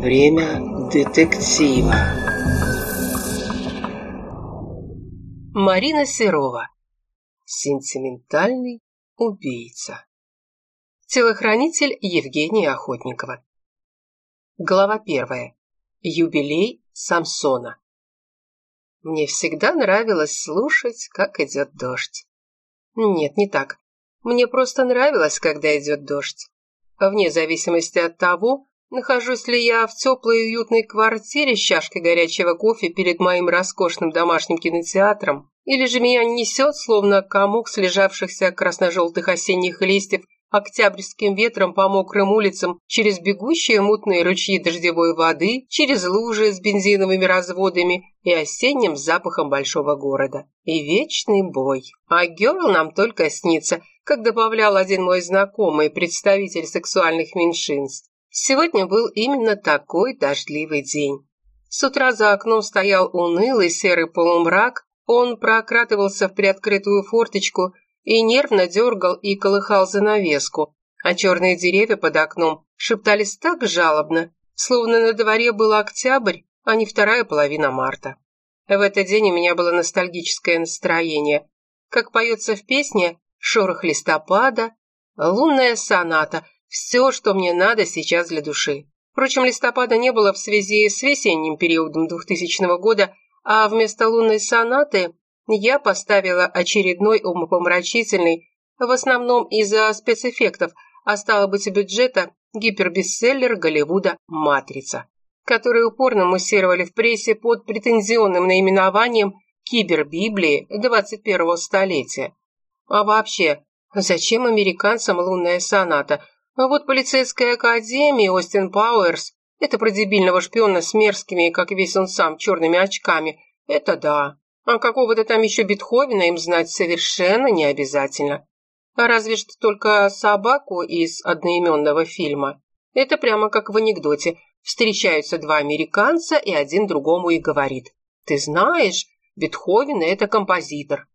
Время детектива. Марина Серова. Сентиментальный убийца. Телохранитель Евгения Охотникова. Глава первая. Юбилей Самсона. Мне всегда нравилось слушать, как идет дождь. Нет, не так. Мне просто нравилось, когда идет дождь. Вне зависимости от того, нахожусь ли я в теплой и уютной квартире с чашкой горячего кофе перед моим роскошным домашним кинотеатром, или же меня несет, словно комок слежавшихся красно-желтых осенних листьев октябрьским ветром по мокрым улицам, через бегущие мутные ручьи дождевой воды, через лужи с бензиновыми разводами и осенним запахом большого города. И вечный бой. А Герл нам только снится, как добавлял один мой знакомый, представитель сексуальных меньшинств. Сегодня был именно такой дождливый день. С утра за окном стоял унылый серый полумрак, он прократывался в приоткрытую форточку, и нервно дергал и колыхал занавеску, а черные деревья под окном шептались так жалобно, словно на дворе был октябрь, а не вторая половина марта. В этот день у меня было ностальгическое настроение. Как поется в песне «Шорох листопада», «Лунная соната», все, что мне надо сейчас для души. Впрочем, листопада не было в связи с весенним периодом 2000 года, а вместо лунной сонаты я поставила очередной умопомрачительный, в основном из-за спецэффектов, а стало быть бюджета, гипербестселлер Голливуда «Матрица», который упорно муссировали в прессе под претензионным наименованием «Кибербиблии 21-го столетия». А вообще, зачем американцам лунная соната? А вот полицейская академия Остин Пауэрс – это про дебильного шпиона с мерзкими, как весь он сам, черными очками. Это да. А какого-то там еще Бетховена им знать совершенно не обязательно. А разве что только собаку из одноименного фильма. Это прямо как в анекдоте. Встречаются два американца, и один другому и говорит. «Ты знаешь, Бетховен – это композитор».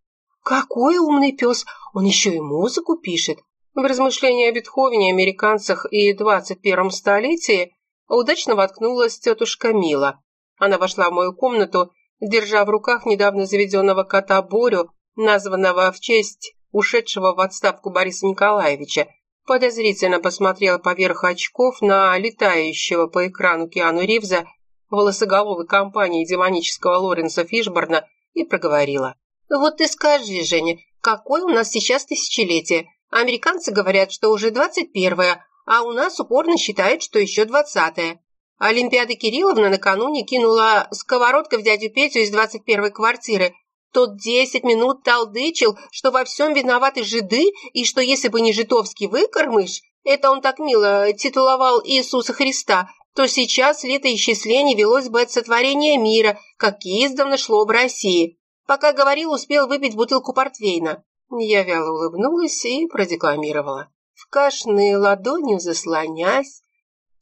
«Какой умный пес! Он еще и музыку пишет!» В размышления о Бетховене, американцах и 21 столетии удачно воткнулась тетушка Мила. Она вошла в мою комнату держа в руках недавно заведенного кота Борю, названного в честь ушедшего в отставку Бориса Николаевича, подозрительно посмотрела поверх очков на летающего по экрану Киану Ривза волосоголовой компании демонического Лоренса Фишборна и проговорила. «Вот ты скажи, Женя, какое у нас сейчас тысячелетие? Американцы говорят, что уже двадцать первое, а у нас упорно считают, что еще двадцатое. Олимпиада Кирилловна накануне кинула сковородкой в дядю Петю из 21-й квартиры. Тот десять минут талдычил, что во всем виноваты жиды, и что если бы не житовский выкормыш, это он так мило титуловал Иисуса Христа, то сейчас летоисчисление велось бы от сотворения мира, как издавна шло в России. Пока говорил, успел выпить бутылку портвейна. Я вяло улыбнулась и продекламировала. В кашные ладонью заслонясь,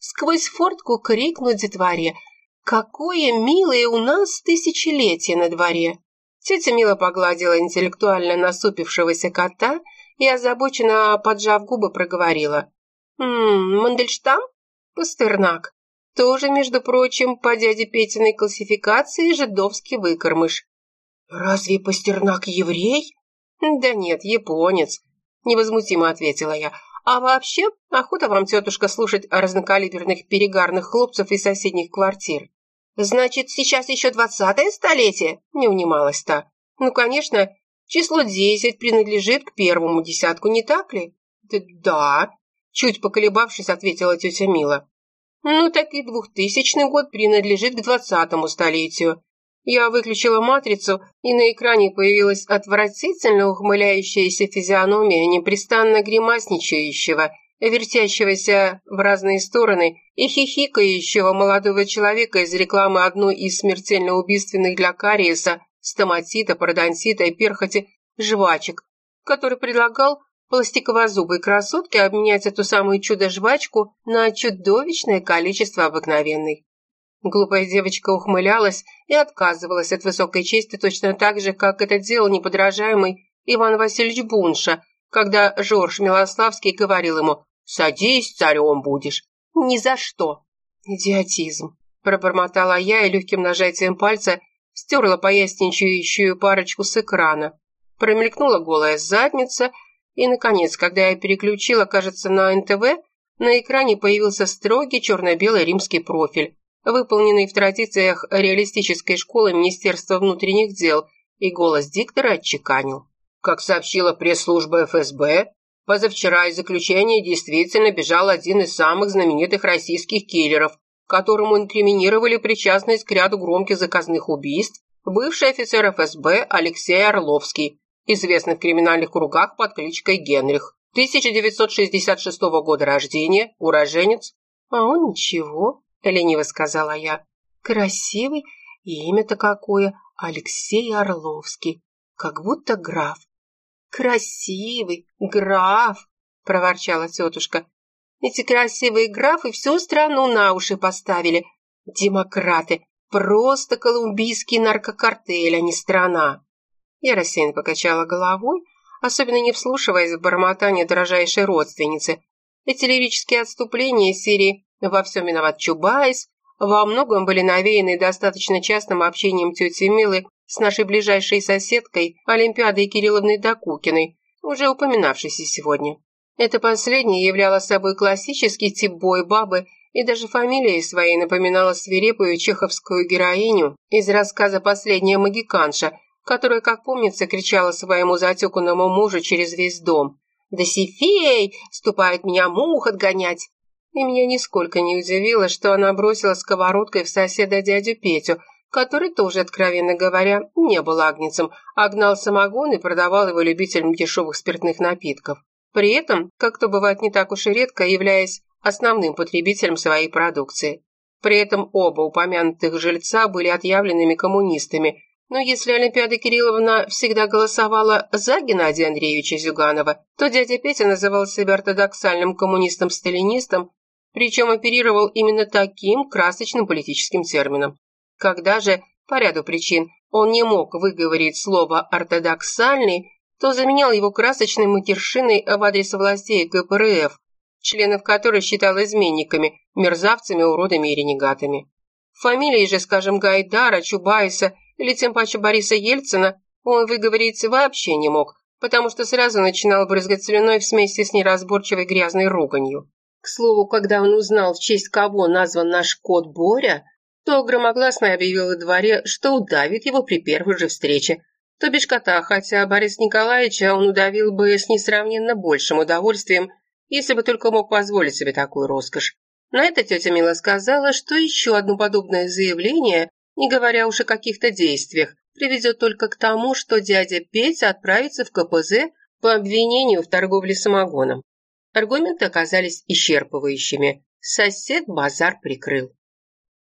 сквозь фортку крикнуть детворе «Какое милое у нас тысячелетие на дворе!» Тетя Мила погладила интеллектуально насупившегося кота и, озабоченно поджав губы, проговорила. «Ммм, Мандельштам? Пастернак. Тоже, между прочим, по дяде Петиной классификации жидовский выкормыш». «Разве Пастернак еврей?» «Да нет, японец», — невозмутимо ответила я. А вообще, охота вам, тетушка, слушать о разнокалиберных перегарных хлопцев из соседних квартир. Значит, сейчас еще двадцатое столетие? Не унималась та. Ну, конечно, число десять принадлежит к первому десятку, не так ли? Да, чуть поколебавшись, ответила тетя Мила. Ну, так и двухтысячный год принадлежит к двадцатому столетию. Я выключила матрицу, и на экране появилась отвратительно ухмыляющаяся физиономия непрестанно гримасничающего, вертящегося в разные стороны и хихикающего молодого человека из рекламы одной из смертельно убийственных для кариеса, стоматита, пародонтита и перхоти жвачек, который предлагал пластиковозубой красотке обменять эту самую чудо-жвачку на чудовищное количество обыкновенной. Глупая девочка ухмылялась и отказывалась от высокой чести точно так же, как это делал неподражаемый Иван Васильевич Бунша, когда Жорж Милославский говорил ему «Садись, царем будешь». «Ни за что». «Идиотизм», – пробормотала я и легким нажатием пальца стерла поясничающую парочку с экрана. Промелькнула голая задница, и, наконец, когда я переключила, кажется, на НТВ, на экране появился строгий черно-белый римский профиль, выполненный в традициях реалистической школы Министерства внутренних дел, и голос диктора отчеканил. Как сообщила пресс-служба ФСБ, позавчера из заключения действительно бежал один из самых знаменитых российских киллеров, которому инкриминировали причастность к ряду громких заказных убийств, бывший офицер ФСБ Алексей Орловский, известный в криминальных кругах под кличкой Генрих. 1966 года рождения, уроженец. «А он ничего», — лениво сказала я. «Красивый, и имя-то какое, Алексей Орловский, как будто граф». «Красивый, граф», — проворчала тетушка. «Эти красивые графы всю страну на уши поставили. Демократы, просто колумбийский наркокартель, а не страна». Я рассеянно покачала головой, особенно не вслушиваясь в бормотание дорожайшей родственницы. Эти лирические отступления из серии «Во всем виноват Чубайс» во многом были навеяны достаточно частым общением тети Милы с нашей ближайшей соседкой Олимпиадой Кирилловной Докукиной, уже упоминавшейся сегодня. Это последнее являло собой классический тип бой-бабы и даже фамилией своей напоминала свирепую чеховскую героиню из рассказа «Последняя магиканша», которая, как помнится, кричала своему затеканному мужу через весь дом. «Да сифей! Ступает меня мух отгонять!» И меня нисколько не удивило, что она бросила сковородкой в соседа дядю Петю, который тоже, откровенно говоря, не был агнецем, а гнал самогон и продавал его любителям дешевых спиртных напитков. При этом, как то бывает не так уж и редко, являясь основным потребителем своей продукции. При этом оба упомянутых жильца были отъявленными коммунистами, но если Олимпиада Кирилловна всегда голосовала за Геннадия Андреевича Зюганова, то дядя Петя называл себя ортодоксальным коммунистом-сталинистом, причем оперировал именно таким красочным политическим термином. Когда же, по ряду причин, он не мог выговорить слово «ортодоксальный», то заменял его красочной матершиной в адрес властей КПРФ, членов которой считал изменниками, мерзавцами, уродами и ренегатами. Фамилии же, скажем, Гайдара, Чубайса или тем паче Бориса Ельцина он выговорить вообще не мог, потому что сразу начинал брызгать слюной смеси с неразборчивой грязной руганью. К слову, когда он узнал, в честь кого назван наш кот Боря, то громогласно объявил во дворе, что удавит его при первой же встрече. То бишь кота, хотя Борис Николаевича он удавил бы с несравненно большим удовольствием, если бы только мог позволить себе такую роскошь. На это тетя Мила сказала, что еще одно подобное заявление не говоря уж о каких-то действиях, приведет только к тому, что дядя Петя отправится в КПЗ по обвинению в торговле самогоном. Аргументы оказались исчерпывающими. Сосед базар прикрыл.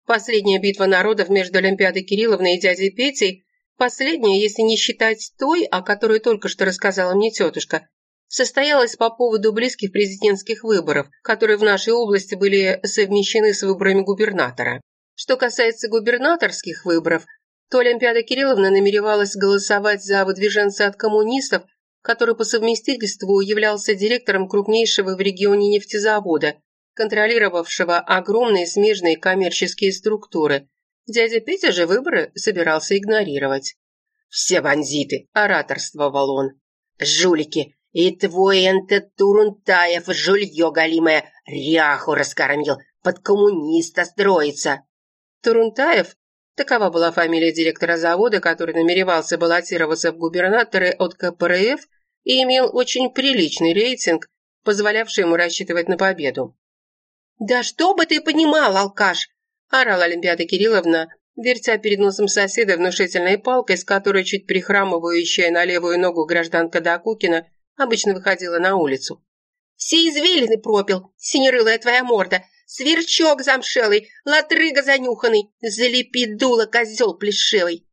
Последняя битва народов между Олимпиадой Кирилловной и дядей Петей, последняя, если не считать той, о которой только что рассказала мне тетушка, состоялась по поводу близких президентских выборов, которые в нашей области были совмещены с выборами губернатора. Что касается губернаторских выборов, то Олимпиада Кирилловна намеревалась голосовать за выдвиженца от коммунистов, который по совместительству являлся директором крупнейшего в регионе нефтезавода, контролировавшего огромные смежные коммерческие структуры. Дядя Петя же выборы собирался игнорировать. «Все бандиты!» – ораторствовал он. «Жулики! И твой энто Турунтаев жулье галимое ряху раскормил, под коммуниста строится!» Турунтаев, такова была фамилия директора завода, который намеревался баллотироваться в губернаторы от КПРФ и имел очень приличный рейтинг, позволявший ему рассчитывать на победу. «Да что бы ты понимал, алкаш!» – орала Олимпиада Кирилловна, вертя перед носом соседа внушительной палкой, с которой чуть прихрамывающая на левую ногу гражданка Докукина обычно выходила на улицу. «Все извилины пропил, синерылая твоя морда, Сверчок замшелый, латрыга занюханный, залепи дуло, козел плешивый.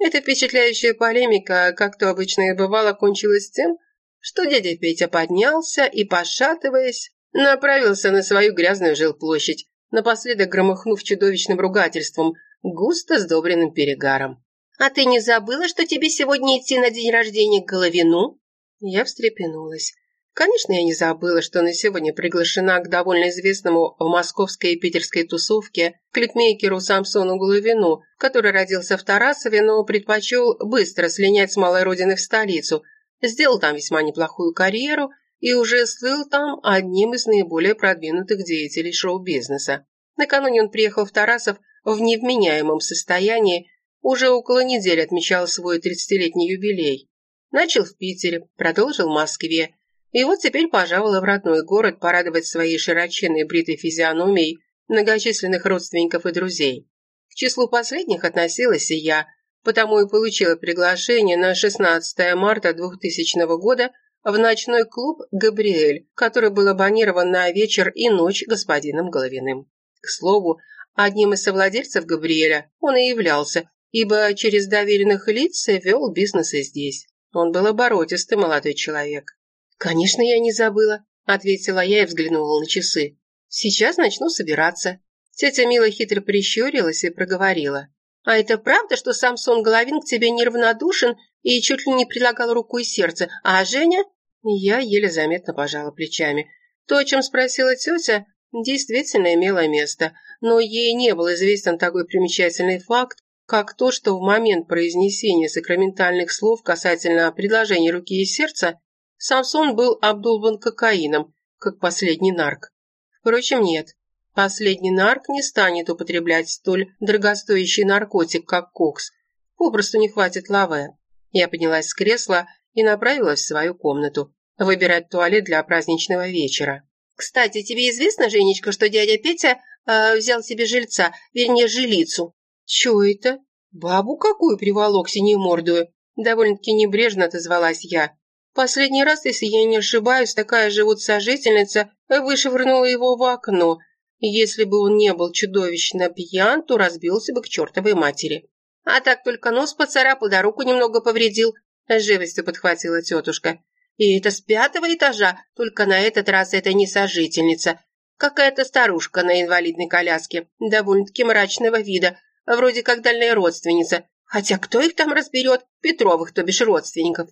Эта впечатляющая полемика, как то обычно и бывало, кончилась тем, что дядя Петя поднялся и, пошатываясь, направился на свою грязную жилплощадь, напоследок громыхнув чудовищным ругательством, густо сдобренным перегаром. «А ты не забыла, что тебе сегодня идти на день рождения к Головину?» Я встрепенулась. Конечно, я не забыла, что на сегодня приглашена к довольно известному в московской и питерской тусовке клипмейкеру Самсону Головину, который родился в Тарасове, но предпочел быстро слинять с малой родины в столицу, сделал там весьма неплохую карьеру и уже слыл там одним из наиболее продвинутых деятелей шоу-бизнеса. Накануне он приехал в Тарасов в невменяемом состоянии, уже около недели отмечал свой 30-летний юбилей. Начал в Питере, продолжил в Москве, и вот теперь пожаловал в родной город порадовать своей широченной бритой физиономией многочисленных родственников и друзей. К числу последних относилась и я, потому и получила приглашение на 16 марта 2000 года в ночной клуб «Габриэль», который был абонирован на вечер и ночь господином Головиным. К слову, одним из совладельцев «Габриэля» он и являлся, ибо через доверенных лиц вел бизнес и здесь. Он был оборотистый молодой человек. «Конечно, я не забыла», — ответила я и взглянула на часы. «Сейчас начну собираться». Тетя Мила хитро прищурилась и проговорила. «А это правда, что Самсон Головин к тебе неравнодушен и чуть ли не прилагал руку и сердце, а Женя?» Я еле заметно пожала плечами. То, о чем спросила тетя, действительно имело место, но ей не был известен такой примечательный факт, как то, что в момент произнесения сакраментальных слов касательно предложения руки и сердца Самсон был обдолбан кокаином, как последний нарк. Впрочем, нет. Последний нарк не станет употреблять столь дорогостоящий наркотик, как кокс. Попросту не хватит лаве. Я поднялась с кресла и направилась в свою комнату, выбирать туалет для праздничного вечера. «Кстати, тебе известно, Женечка, что дядя Петя э, взял себе жильца, вернее, жилицу?» «Чё это? Бабу какую приволок синемордую?» Довольно-таки небрежно отозвалась я. Последний раз, если я не ошибаюсь, такая же вот сожительница вышвырнула его в окно. Если бы он не был чудовищно пьян, то разбился бы к чертовой матери. А так только нос поцарапал, да руку немного повредил. Живостью подхватила тетушка. И это с пятого этажа, только на этот раз это не сожительница. Какая-то старушка на инвалидной коляске, довольно-таки мрачного вида, вроде как дальняя родственница. Хотя кто их там разберет? Петровых, то бишь родственников.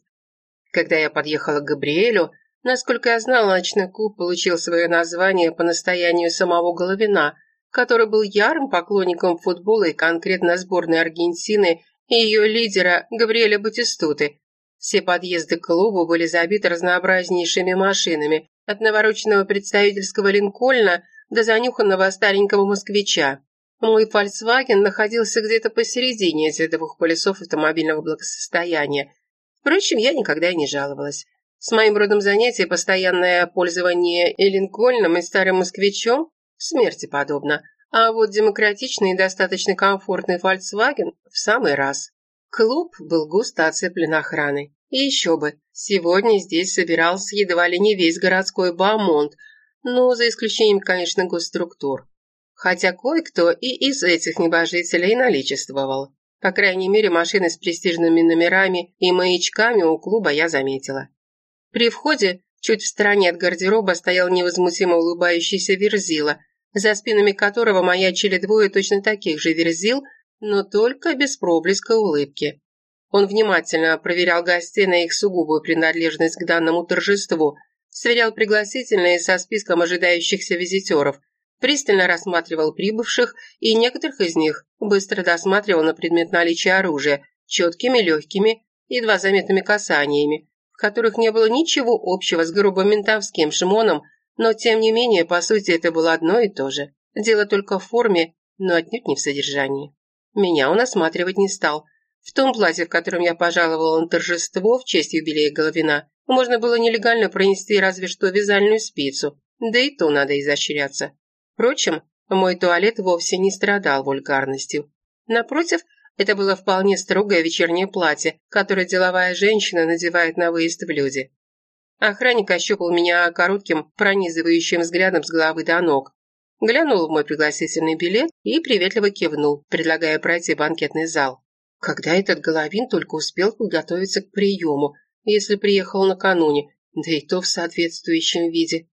Когда я подъехала к Габриэлю, насколько я знала, ночной клуб получил свое название по настоянию самого Головина, который был ярым поклонником футбола и конкретно сборной Аргентины и ее лидера Габриэля Батистуты. Все подъезды к клубу были забиты разнообразнейшими машинами, от навороченного представительского Линкольна до занюханного старенького москвича. Мой «Фольксваген» находился где-то посередине этих двух полюсов автомобильного благосостояния, Впрочем, я никогда и не жаловалась. С моим родом занятия постоянное пользование и Линкольном, и старым москвичом смерти подобно. А вот демократичный и достаточно комфортный Volkswagen в самый раз. Клуб был густо оцеплен охраной. И еще бы, сегодня здесь собирался едва ли не весь городской бамонт, ну, за исключением, конечно, госструктур. Хотя кое-кто и из этих небожителей наличествовал. По крайней мере, машины с престижными номерами и маячками у клуба я заметила. При входе, чуть в стороне от гардероба, стоял невозмутимо улыбающийся Верзила, за спинами которого маячили двое точно таких же Верзил, но только без проблеска улыбки. Он внимательно проверял гостей на их сугубую принадлежность к данному торжеству, сверял пригласительные со списком ожидающихся визитеров, пристально рассматривал прибывших и некоторых из них быстро досматривал на предмет наличия оружия, четкими, легкими, едва заметными касаниями, в которых не было ничего общего с грубым ментовским шмоном, но тем не менее, по сути, это было одно и то же. Дело только в форме, но отнюдь не в содержании. Меня он осматривать не стал. В том платье, в котором я пожаловала на торжество в честь юбилея Головина, можно было нелегально пронести разве что вязальную спицу, да и то надо изощряться. Впрочем, мой туалет вовсе не страдал вульгарностью. Напротив, это было вполне строгое вечернее платье, которое деловая женщина надевает на выезд в люди. Охранник ощупал меня коротким, пронизывающим взглядом с головы до ног. Глянул в мой пригласительный билет и приветливо кивнул, предлагая пройти банкетный зал. Когда этот Головин только успел подготовиться к приему, если приехал накануне, да и то в соответствующем виде.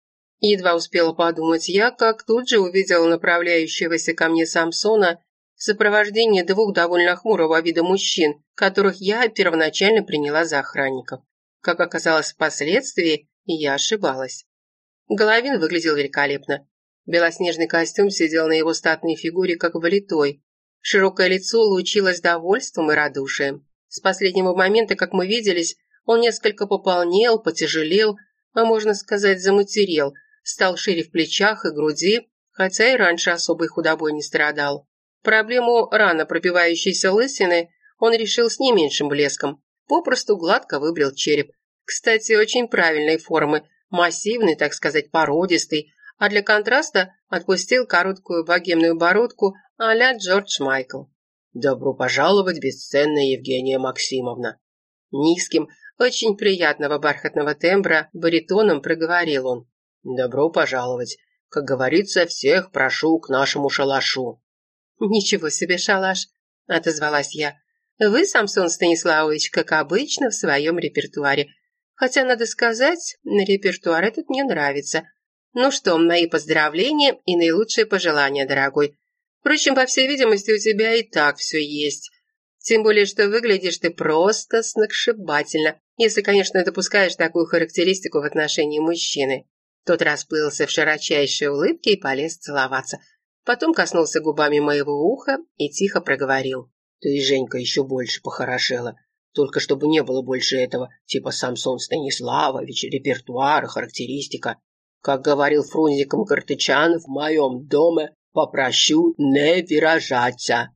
Едва успела подумать я, как тут же увидела направляющегося ко мне Самсона в сопровождении двух довольно хмурого вида мужчин, которых я первоначально приняла за охранников. Как оказалось впоследствии, я ошибалась. Головин выглядел великолепно. Белоснежный костюм сидел на его статной фигуре, как влитой. Широкое лицо лучилось довольством и радушием. С последнего момента, как мы виделись, он несколько пополнел, потяжелел, а можно сказать, заматерел, стал шире в плечах и груди, хотя и раньше особой худобой не страдал. Проблему рано пробивающейся лысины он решил с не меньшим блеском. Попросту гладко выбрил череп. Кстати, очень правильной формы, массивный, так сказать, породистый, а для контраста отпустил короткую богемную бородку а-ля Джордж Майкл. «Добро пожаловать, бесценная Евгения Максимовна!» Низким, очень приятного бархатного тембра баритоном проговорил он. «Добро пожаловать! Как говорится, всех прошу к нашему шалашу!» «Ничего себе шалаш!» – отозвалась я. «Вы, Самсон Станиславович, как обычно, в своем репертуаре. Хотя, надо сказать, репертуар этот мне нравится. Ну что, мои поздравления и наилучшие пожелания, дорогой. Впрочем, по всей видимости, у тебя и так все есть. Тем более, что выглядишь ты просто сногсшибательно, если, конечно, допускаешь такую характеристику в отношении мужчины. Тот расплылся в широчайшей улыбке и полез целоваться. Потом коснулся губами моего уха и тихо проговорил. «Ты, Женька, еще больше похорошела. Только чтобы не было больше этого, типа Самсон Станиславович, репертуар, характеристика. Как говорил Фрунзиком Картычан, в моем доме попрошу не выражаться».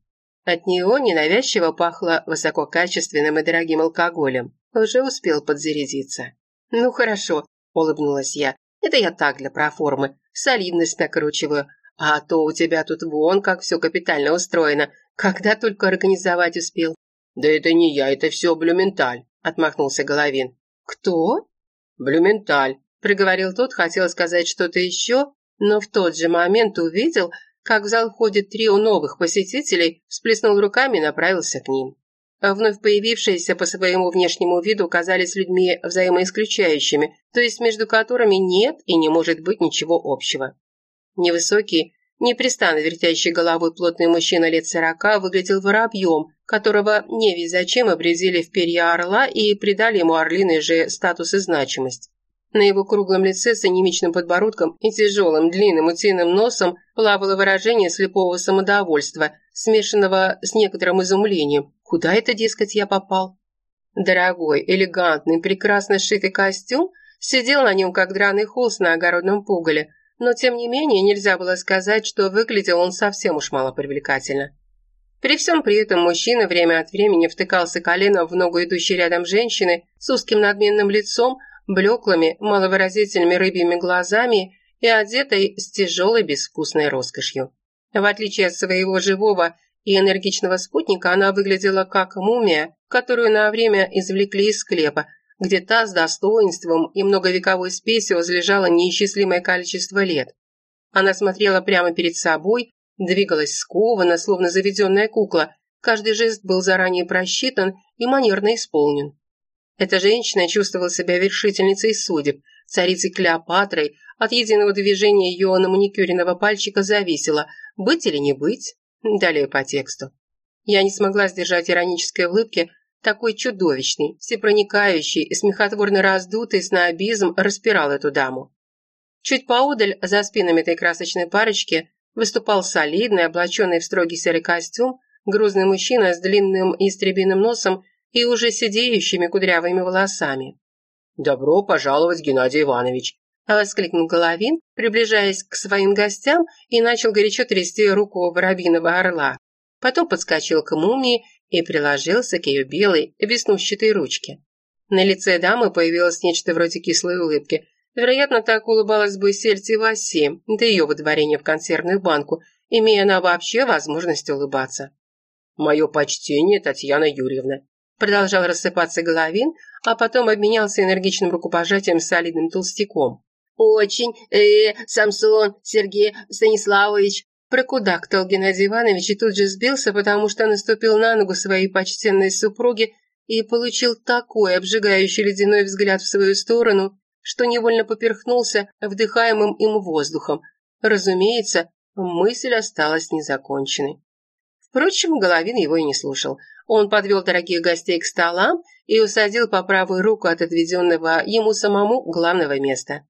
От него ненавязчиво пахло высококачественным и дорогим алкоголем. Уже успел подзарядиться. «Ну хорошо», — улыбнулась я. «Это я так для проформы. Солидность накручиваю. А то у тебя тут вон как все капитально устроено. Когда только организовать успел». «Да это не я, это все Блюменталь», — отмахнулся Головин. «Кто?» «Блюменталь», — приговорил тот, хотел сказать что-то еще, но в тот же момент увидел, как в зал входит трио новых посетителей, всплеснул руками и направился к ним. Вновь появившиеся по своему внешнему виду казались людьми взаимоисключающими, то есть между которыми нет и не может быть ничего общего. Невысокий, непрестанно вертящий головой плотный мужчина лет сорока выглядел воробьем, которого не весь зачем обрезили в перья орла и придали ему орлиный же статус и значимость. На его круглом лице с анемичным подбородком и тяжелым длинным утиным носом плавало выражение слепого самодовольства, смешанного с некоторым изумлением. Куда это, дескать, я попал? Дорогой, элегантный, прекрасно сшитый костюм сидел на нем, как драный холст на огородном пугале, но, тем не менее, нельзя было сказать, что выглядел он совсем уж малопривлекательно. При всем при этом мужчина время от времени втыкался коленом в ногу идущей рядом женщины с узким надменным лицом, блеклыми, маловыразительными рыбьими глазами и одетой с тяжелой безвкусной роскошью. В отличие от своего живого и энергичного спутника, она выглядела как мумия, которую на время извлекли из склепа, где та с достоинством и многовековой спесью возлежала неисчислимое количество лет. Она смотрела прямо перед собой, двигалась скованно, словно заведенная кукла, каждый жест был заранее просчитан и манерно исполнен. Эта женщина чувствовала себя вершительницей судеб, царицей Клеопатрой, от единого движения ее на маникюренного пальчика зависело, быть или не быть. Далее по тексту. Я не смогла сдержать иронической улыбки, такой чудовищный, всепроникающий и смехотворно раздутый снобизм распирал эту даму. Чуть поодаль, за спинами этой красочной парочки, выступал солидный, облаченный в строгий серый костюм, грузный мужчина с длинным истребиным носом и уже сидеющими кудрявыми волосами. «Добро пожаловать, Геннадий Иванович!» – воскликнул Головин, приближаясь к своим гостям и начал горячо трясти руку воробьиного орла. Потом подскочил к мумии и приложился к ее белой, веснущатой ручке. На лице дамы появилось нечто вроде кислой улыбки. Вероятно, так улыбалась бы Сельти Васи до ее выдворения в консервную банку, имея она вообще возможность улыбаться. «Мое почтение, Татьяна Юрьевна», Продолжал рассыпаться Головин, а потом обменялся энергичным рукопожатием с солидным толстяком. «Очень, э, Самсон, Сергей Станиславович!» Прокудактал Геннадий Иванович и тут же сбился, потому что наступил на ногу своей почтенной супруги и получил такой обжигающий ледяной взгляд в свою сторону, что невольно поперхнулся вдыхаемым им воздухом. Разумеется, мысль осталась незаконченной. Впрочем, Головин его и не слушал. Он подвел дорогих гостей к столам и усадил по правую руку от отведенного ему самому главного места.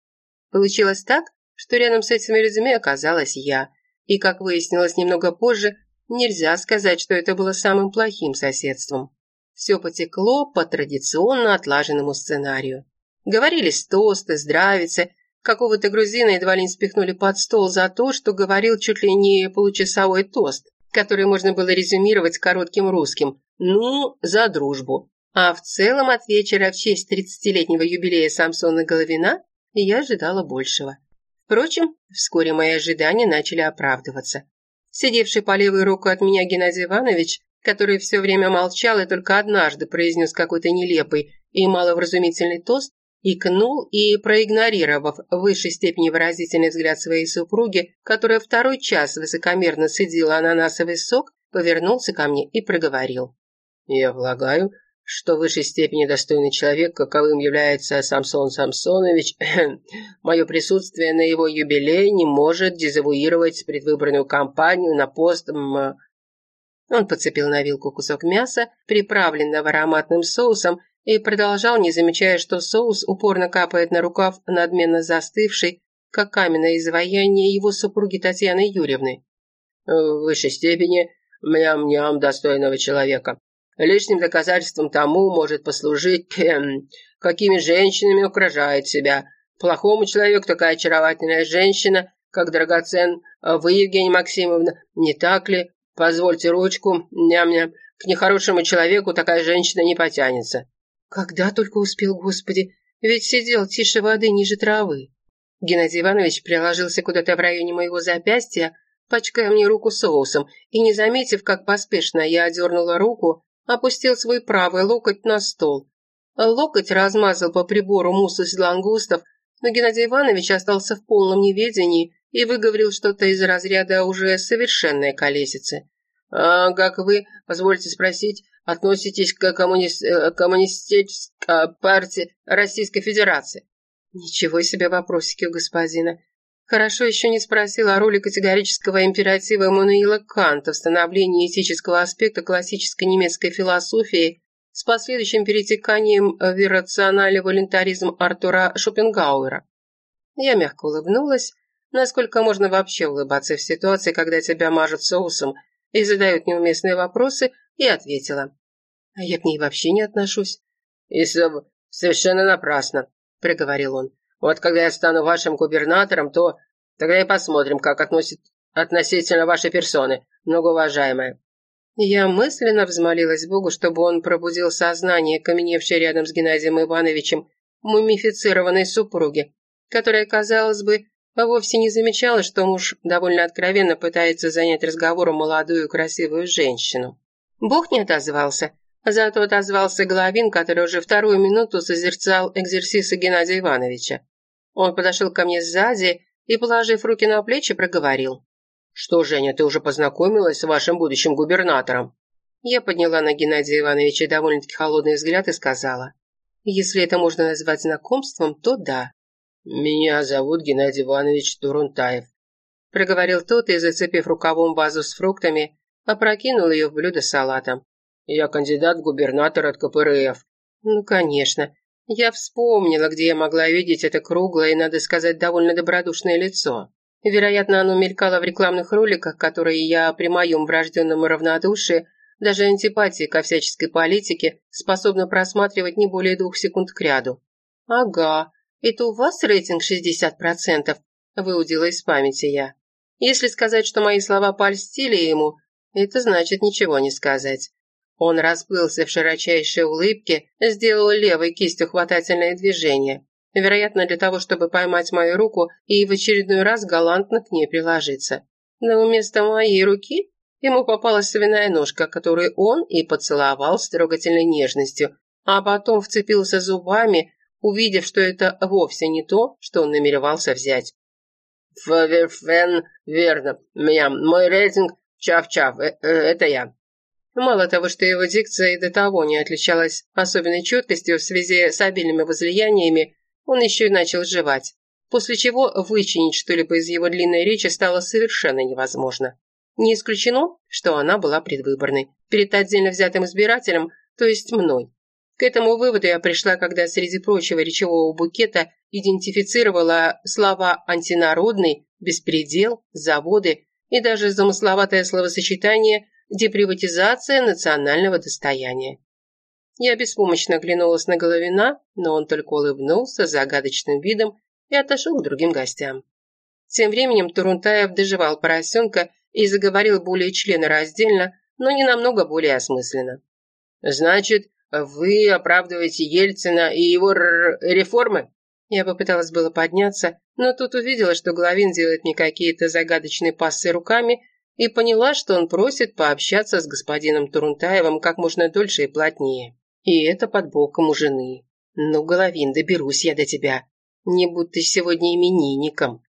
Получилось так, что рядом с этими людьми оказалась я, и, как выяснилось немного позже, нельзя сказать, что это было самым плохим соседством. Все потекло по традиционно отлаженному сценарию. Говорились тосты, здравицы, какого-то грузина едва ли не спихнули под стол за то, что говорил чуть ли не получасовой тост, который можно было резюмировать коротким русским «ну, за дружбу». А в целом от вечера в честь 30-летнего юбилея Самсона Головина я ожидала большего. Впрочем, вскоре мои ожидания начали оправдываться. Сидевший по левую руку от меня Геннадий Иванович, который все время молчал и только однажды произнес какой-то нелепый и маловразумительный тост, икнул и, проигнорировав в высшей степени выразительный взгляд своей супруги, которая второй час высокомерно сидела ананасовый сок, повернулся ко мне и проговорил. «Я полагаю, что в высшей степени достойный человек, каковым является Самсон Самсонович, мое присутствие на его юбилее не может дезавуировать предвыборную кампанию на пост м... Он подцепил на вилку кусок мяса, приправленного ароматным соусом, и продолжал, не замечая, что соус упорно капает на рукав надменно застывший, как каменное изваяние его супруги Татьяны Юрьевны. «В высшей степени мням-ням достойного человека. Лишним доказательством тому может послужить, эм, какими женщинами украшает себя. Плохому человеку такая очаровательная женщина, как драгоцен вы, Евгения Максимовна, не так ли? Позвольте ручку, ням-ням. К нехорошему человеку такая женщина не потянется. Когда только успел, Господи, ведь сидел тише воды ниже травы. Геннадий Иванович приложился куда-то в районе моего запястья, пачкая мне руку соусом, и, не заметив, как поспешно я одернула руку, опустил свой правый локоть на стол. Локоть размазал по прибору мусс из лангустов, но Геннадий Иванович остался в полном неведении и выговорил что-то из разряда уже совершенной колесицы. «А как вы, позвольте спросить, относитесь к коммуни... Э, коммунистической партии Российской Федерации?» «Ничего себе вопросики у господина. Хорошо еще не спросил о роли категорического императива Эммануила Канта в становлении этического аспекта классической немецкой философии с последующим перетеканием в иррациональный волюнтаризм Артура Шопенгауэра. Я мягко улыбнулась, насколько можно вообще улыбаться в ситуации, когда тебя мажут соусом и задают неуместные вопросы, и ответила. А я к ней вообще не отношусь. «И совершенно напрасно», — проговорил он. Вот когда я стану вашим губернатором, то тогда и посмотрим, как относит относительно вашей персоны, многоуважаемая». Я мысленно взмолилась Богу, чтобы он пробудил сознание, каменевшей рядом с Геннадием Ивановичем, мумифицированной супруги, которая, казалось бы, вовсе не замечала, что муж довольно откровенно пытается занять разговором молодую красивую женщину. Бог не отозвался, зато отозвался Головин, который уже вторую минуту созерцал экзерсисы Геннадия Ивановича. Он подошел ко мне сзади и, положив руки на плечи, проговорил. «Что, Женя, ты уже познакомилась с вашим будущим губернатором?» Я подняла на Геннадия Ивановича довольно-таки холодный взгляд и сказала. «Если это можно назвать знакомством, то да». «Меня зовут Геннадий Иванович Турунтаев», – проговорил тот и, зацепив рукавом вазу с фруктами, опрокинул ее в блюдо салатом. «Я кандидат в губернатор от КПРФ». «Ну, конечно. Я вспомнила, где я могла видеть это круглое и, надо сказать, довольно добродушное лицо. Вероятно, оно мелькало в рекламных роликах, которые я при моем врожденном равнодушии, даже антипатии ко всяческой политике, способна просматривать не более двух секунд к ряду. «Ага, это у вас рейтинг 60%?» – выудила из памяти я. Если сказать, что мои слова польстили ему, это значит ничего не сказать. Он расплылся в широчайшей улыбке, сделал левой кистью хватательное движение, вероятно, для того, чтобы поймать мою руку и в очередной раз галантно к ней приложиться. Но вместо моей руки ему попалась свиная ножка, которую он и поцеловал с трогательной нежностью, а потом вцепился зубами, увидев, что это вовсе не то, что он намеревался взять. «Фэн, верно, меня, мой рейтинг, чав-чав, э, э, это я», Мало того, что его дикция и до того не отличалась особенной четкостью в связи с обильными возлияниями, он еще и начал жевать, после чего вычинить что-либо из его длинной речи стало совершенно невозможно. Не исключено, что она была предвыборной, перед отдельно взятым избирателем, то есть мной. К этому выводу я пришла, когда среди прочего речевого букета идентифицировала слова «антинародный», «беспредел», «заводы» и даже замысловатое словосочетание «деприватизация национального достояния». Я беспомощно оглянулась на Головина, но он только улыбнулся загадочным видом и отошел к другим гостям. Тем временем Турунтаев доживал поросенка и заговорил более членораздельно, но не намного более осмысленно. «Значит, вы оправдываете Ельцина и его реформы?» Я попыталась было подняться, но тут увидела, что Головин делает мне какие-то загадочные пассы руками и поняла, что он просит пообщаться с господином Турунтаевым как можно дольше и плотнее. И это под боком у жены. «Ну, Головин, доберусь я до тебя. Не будь ты сегодня именинником».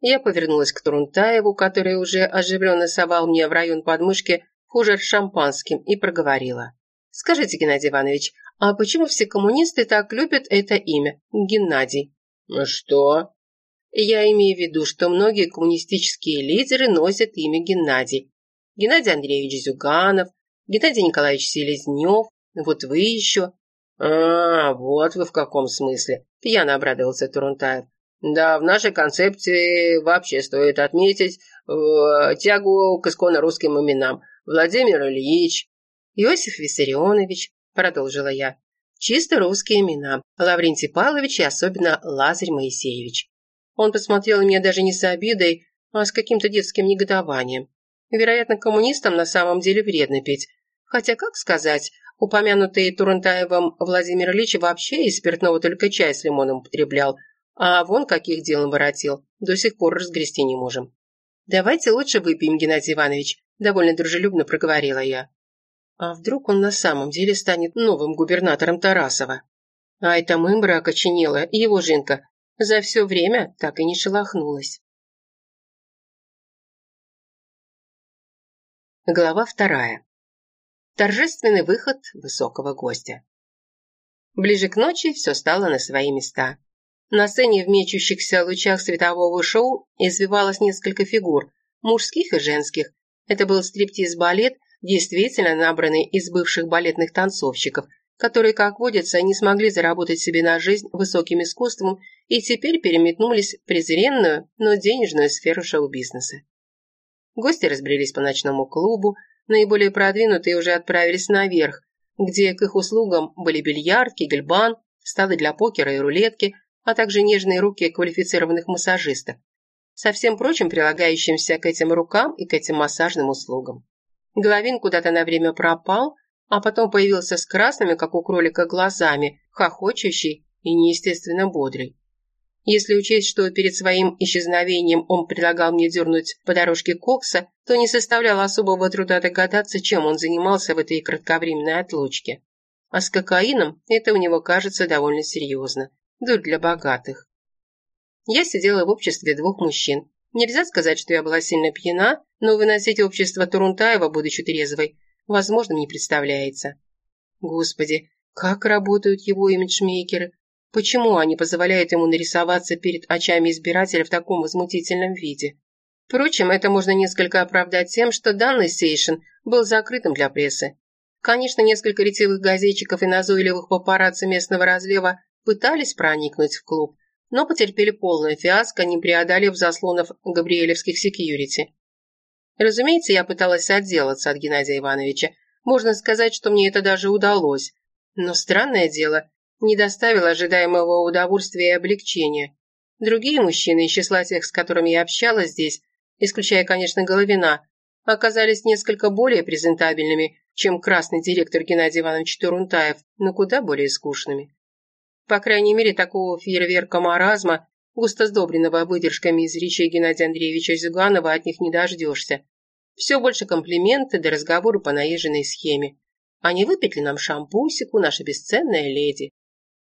Я повернулась к Турунтаеву, который уже оживленно совал мне в район подмышки хуже шампанским, и проговорила. Скажите, Геннадий Иванович, а почему все коммунисты так любят это имя – Геннадий? Что? Я имею в виду, что многие коммунистические лидеры носят имя Геннадий. Геннадий Андреевич Зюганов, Геннадий Николаевич Селезнев, вот вы еще. А, вот вы в каком смысле. Пьяно обрадовался Турунтаев. Да, в нашей концепции вообще стоит отметить э, тягу к исконно русским именам. Владимир Ильич, Иосиф Виссарионович, продолжила я. Чисто русские имена. Лаврентий Павлович и особенно Лазарь Моисеевич. Он посмотрел на меня даже не с обидой, а с каким-то детским негодованием. Вероятно, коммунистам на самом деле вредно пить. Хотя, как сказать, упомянутый Турунтаевым Владимир Ильич вообще из спиртного только чай с лимоном употреблял, а вон каких дел воротил, до сих пор разгрести не можем. «Давайте лучше выпьем, Геннадий Иванович», – довольно дружелюбно проговорила я. А вдруг он на самом деле станет новым губернатором Тарасова? А эта мымбра окоченела, его жинка, за все время так и не шелохнулась. Глава вторая. Торжественный выход высокого гостя. Ближе к ночи все стало на свои места. На сцене в мечущихся лучах светового шоу извивалось несколько фигур, мужских и женских. Это был стриптиз-балет, действительно набранный из бывших балетных танцовщиков, которые, как водится, не смогли заработать себе на жизнь высоким искусством и теперь переметнулись в презренную, но денежную сферу шоу-бизнеса. Гости разбрелись по ночному клубу, наиболее продвинутые уже отправились наверх, где к их услугам были бильярд, кегельбан, столы для покера и рулетки, а также нежные руки квалифицированных массажистов, со всем прочим прилагающимся к этим рукам и к этим массажным услугам. Головин куда-то на время пропал, а потом появился с красными, как у кролика, глазами, хохочущий и неестественно бодрый. Если учесть, что перед своим исчезновением он предлагал мне дернуть по дорожке кокса, то не составляло особого труда догадаться, чем он занимался в этой кратковременной отлучке. А с кокаином это у него кажется довольно серьезно. Дурь для богатых. Я сидела в обществе двух мужчин, Нельзя сказать, что я была сильно пьяна, но выносить общество Турунтаева, будучи трезвой, возможным не представляется. Господи, как работают его имиджмейкеры? Почему они позволяют ему нарисоваться перед очами избирателя в таком возмутительном виде? Впрочем, это можно несколько оправдать тем, что данный сейшн был закрытым для прессы. Конечно, несколько ретивых газетчиков и назойливых папарацци местного разлива пытались проникнуть в клуб, но потерпели полное фиаско, не преодолев заслонов габриэлевских секьюрити. Разумеется, я пыталась отделаться от Геннадия Ивановича. Можно сказать, что мне это даже удалось. Но странное дело, не доставило ожидаемого удовольствия и облегчения. Другие мужчины из числа тех, с которыми я общалась здесь, исключая, конечно, Головина, оказались несколько более презентабельными, чем красный директор Геннадий Иванович Турунтаев, но куда более скучными. По крайней мере, такого фейерверка маразма, густо сдобренного выдержками из речей Геннадия Андреевича Зюганова, от них не дождешься. Все больше комплименты да разговоры по наезженной схеме. А не выпить ли нам шампусику, наша бесценная леди?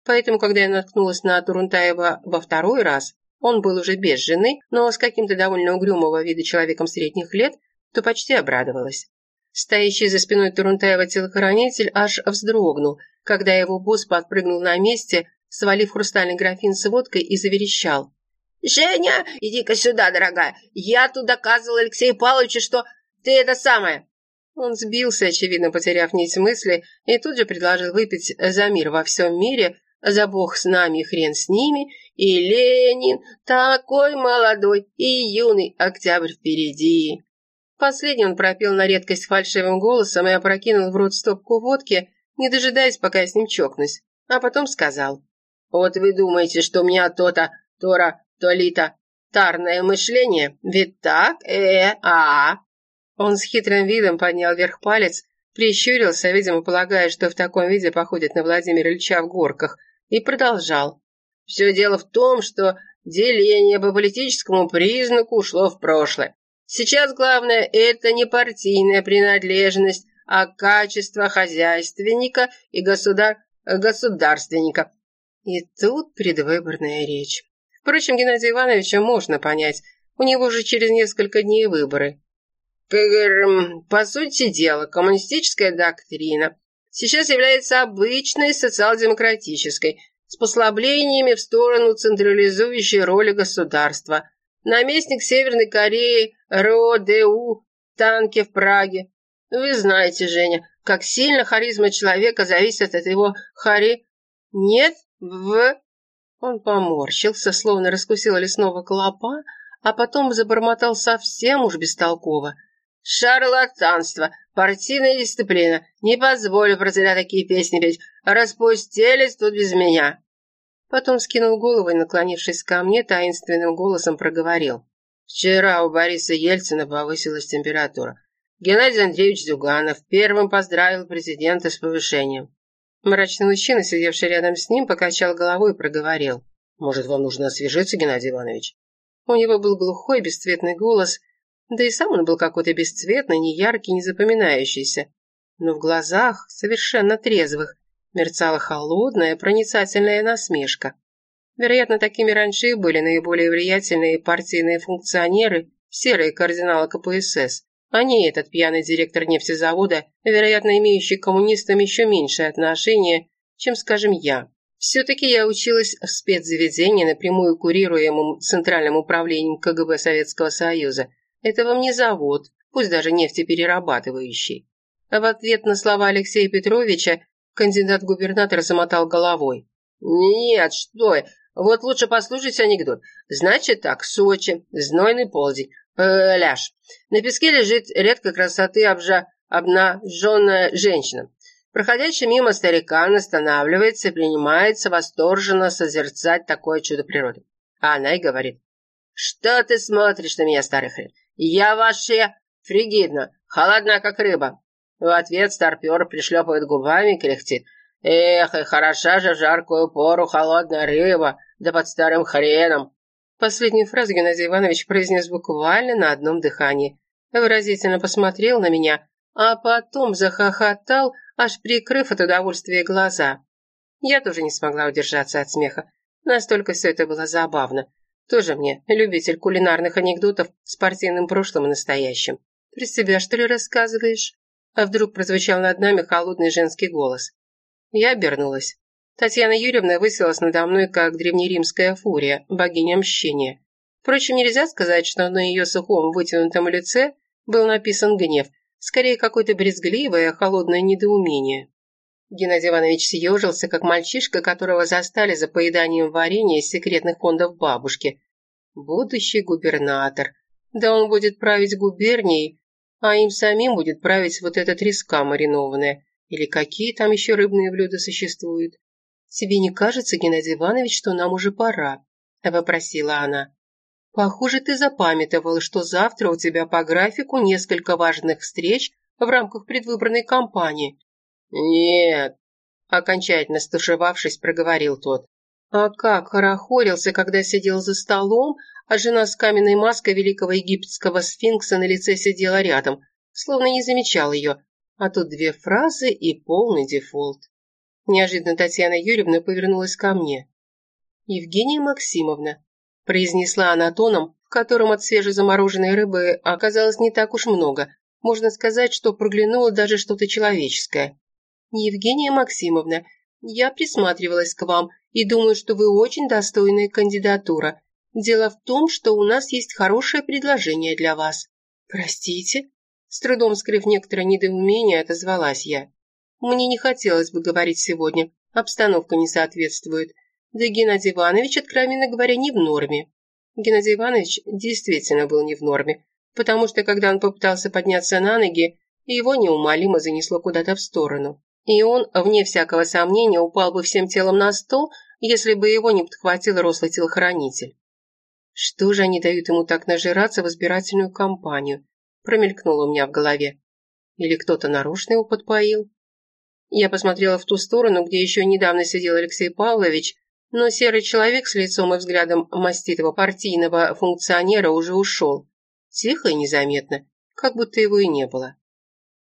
Поэтому, когда я наткнулась на Турунтаева во второй раз, он был уже без жены, но с каким-то довольно угрюмого вида человеком средних лет, то почти обрадовалась. Стоящий за спиной Турунтаева телохранитель аж вздрогнул, когда его босс подпрыгнул на месте, свалив хрустальный графин с водкой и заверещал. «Женя, иди-ка сюда, дорогая. Я тут доказывал Алексею Павловичу, что ты это самое...» Он сбился, очевидно, потеряв нить мысли, и тут же предложил выпить за мир во всем мире, за бог с нами и хрен с ними, и Ленин, такой молодой и юный, октябрь впереди. Последний он пропел на редкость фальшивым голосом и опрокинул в рот стопку водки, не дожидаясь, пока я с ним чокнусь, а потом сказал. «Вот вы думаете, что у меня то-то, тора, толита, тарное мышление? Ведь так? Э, а, Он с хитрым видом поднял вверх палец, прищурился, видимо, полагая, что в таком виде походит на Владимира Ильича в горках, и продолжал. «Все дело в том, что деление по политическому признаку ушло в прошлое. Сейчас главное – это не партийная принадлежность, а качество хозяйственника и государ... государственника. И тут предвыборная речь. Впрочем, Геннадия Ивановича можно понять. У него же через несколько дней выборы. По сути дела, коммунистическая доктрина сейчас является обычной социал-демократической, с послаблениями в сторону централизующей роли государства. Наместник Северной Кореи Ро Ду танки в Праге. Вы знаете, Женя, как сильно харизма человека зависит от его хари... Нет, в... Он поморщился, словно раскусил лесного клопа, а потом забормотал совсем уж бестолково. «Шарлатанство! Партийная дисциплина! Не позволю про тебя такие песни петь! Распустились тут без меня!» Потом скинул голову и, наклонившись ко мне, таинственным голосом проговорил. «Вчера у Бориса Ельцина повысилась температура. Геннадий Андреевич Зюганов первым поздравил президента с повышением. Мрачный мужчина, сидевший рядом с ним, покачал головой и проговорил. «Может, вам нужно освежиться, Геннадий Иванович?» У него был глухой, бесцветный голос, да и сам он был какой-то бесцветный, неяркий, не запоминающийся. Но в глазах, совершенно трезвых, мерцала холодная, проницательная насмешка. Вероятно, такими раньше и были наиболее влиятельные партийные функционеры, серые кардиналы КПСС а не этот пьяный директор нефтезавода, вероятно, имеющий к коммунистам еще меньшее отношение, чем, скажем, я. Все-таки я училась в спецзаведении, напрямую курируемом Центральным управлением КГБ Советского Союза. Это вам не завод, пусть даже нефтеперерабатывающий. А в ответ на слова Алексея Петровича кандидат в губернатор замотал головой. «Нет, что вот лучше послушать анекдот. Значит так, Сочи, знойный полдень, э, ляж. На песке лежит редкой красоты обжа... обнаженная женщина. Проходящий мимо старикан останавливается и принимается восторженно созерцать такое чудо природы. А она и говорит, «Что ты смотришь на меня, старый хрен? Я вообще фригидна, холодна, как рыба». В ответ старпер пришлепывает губами и кряхтит. «Эх, и хороша же в жаркую пору холодная рыба, да под старым хреном. Последнюю фразу Геннадий Иванович произнес буквально на одном дыхании. Выразительно посмотрел на меня, а потом захохотал, аж прикрыв от удовольствия глаза. Я тоже не смогла удержаться от смеха. Настолько все это было забавно. Тоже мне, любитель кулинарных анекдотов с партийным прошлым и настоящим. При себя, что ли, рассказываешь? А вдруг прозвучал над нами холодный женский голос. Я обернулась. Татьяна Юрьевна высилась надо мной, как древнеримская фурия, богиня мщения. Впрочем, нельзя сказать, что на ее сухом вытянутом лице был написан гнев, скорее какое-то брезгливое, холодное недоумение. Геннадий Иванович съежился, как мальчишка, которого застали за поеданием варенья из секретных фондов бабушки. Будущий губернатор. Да он будет править губернией, а им самим будет править вот эта треска маринованная. Или какие там еще рыбные блюда существуют. «Тебе не кажется, Геннадий Иванович, что нам уже пора?» – вопросила она. «Похоже, ты запамятовал, что завтра у тебя по графику несколько важных встреч в рамках предвыборной кампании». «Нет», – окончательно стушевавшись, проговорил тот. А как хорохорился, когда сидел за столом, а жена с каменной маской великого египетского сфинкса на лице сидела рядом, словно не замечал ее. А тут две фразы и полный дефолт. Неожиданно Татьяна Юрьевна повернулась ко мне. «Евгения Максимовна», – произнесла она тоном, в котором от свежезамороженной рыбы оказалось не так уж много. Можно сказать, что проглянуло даже что-то человеческое. «Евгения Максимовна, я присматривалась к вам и думаю, что вы очень достойная кандидатура. Дело в том, что у нас есть хорошее предложение для вас». «Простите?» С трудом скрыв некоторое недоумение, отозвалась я. Мне не хотелось бы говорить сегодня, обстановка не соответствует. Да Геннадий Иванович, откровенно говоря, не в норме. Геннадий Иванович действительно был не в норме, потому что, когда он попытался подняться на ноги, его неумолимо занесло куда-то в сторону. И он, вне всякого сомнения, упал бы всем телом на стол, если бы его не подхватил рослый телохранитель. Что же они дают ему так нажираться в избирательную кампанию? Промелькнуло у меня в голове. Или кто-то нарочно его подпоил? Я посмотрела в ту сторону, где еще недавно сидел Алексей Павлович, но серый человек с лицом и взглядом маститого партийного функционера уже ушел. Тихо и незаметно, как будто его и не было.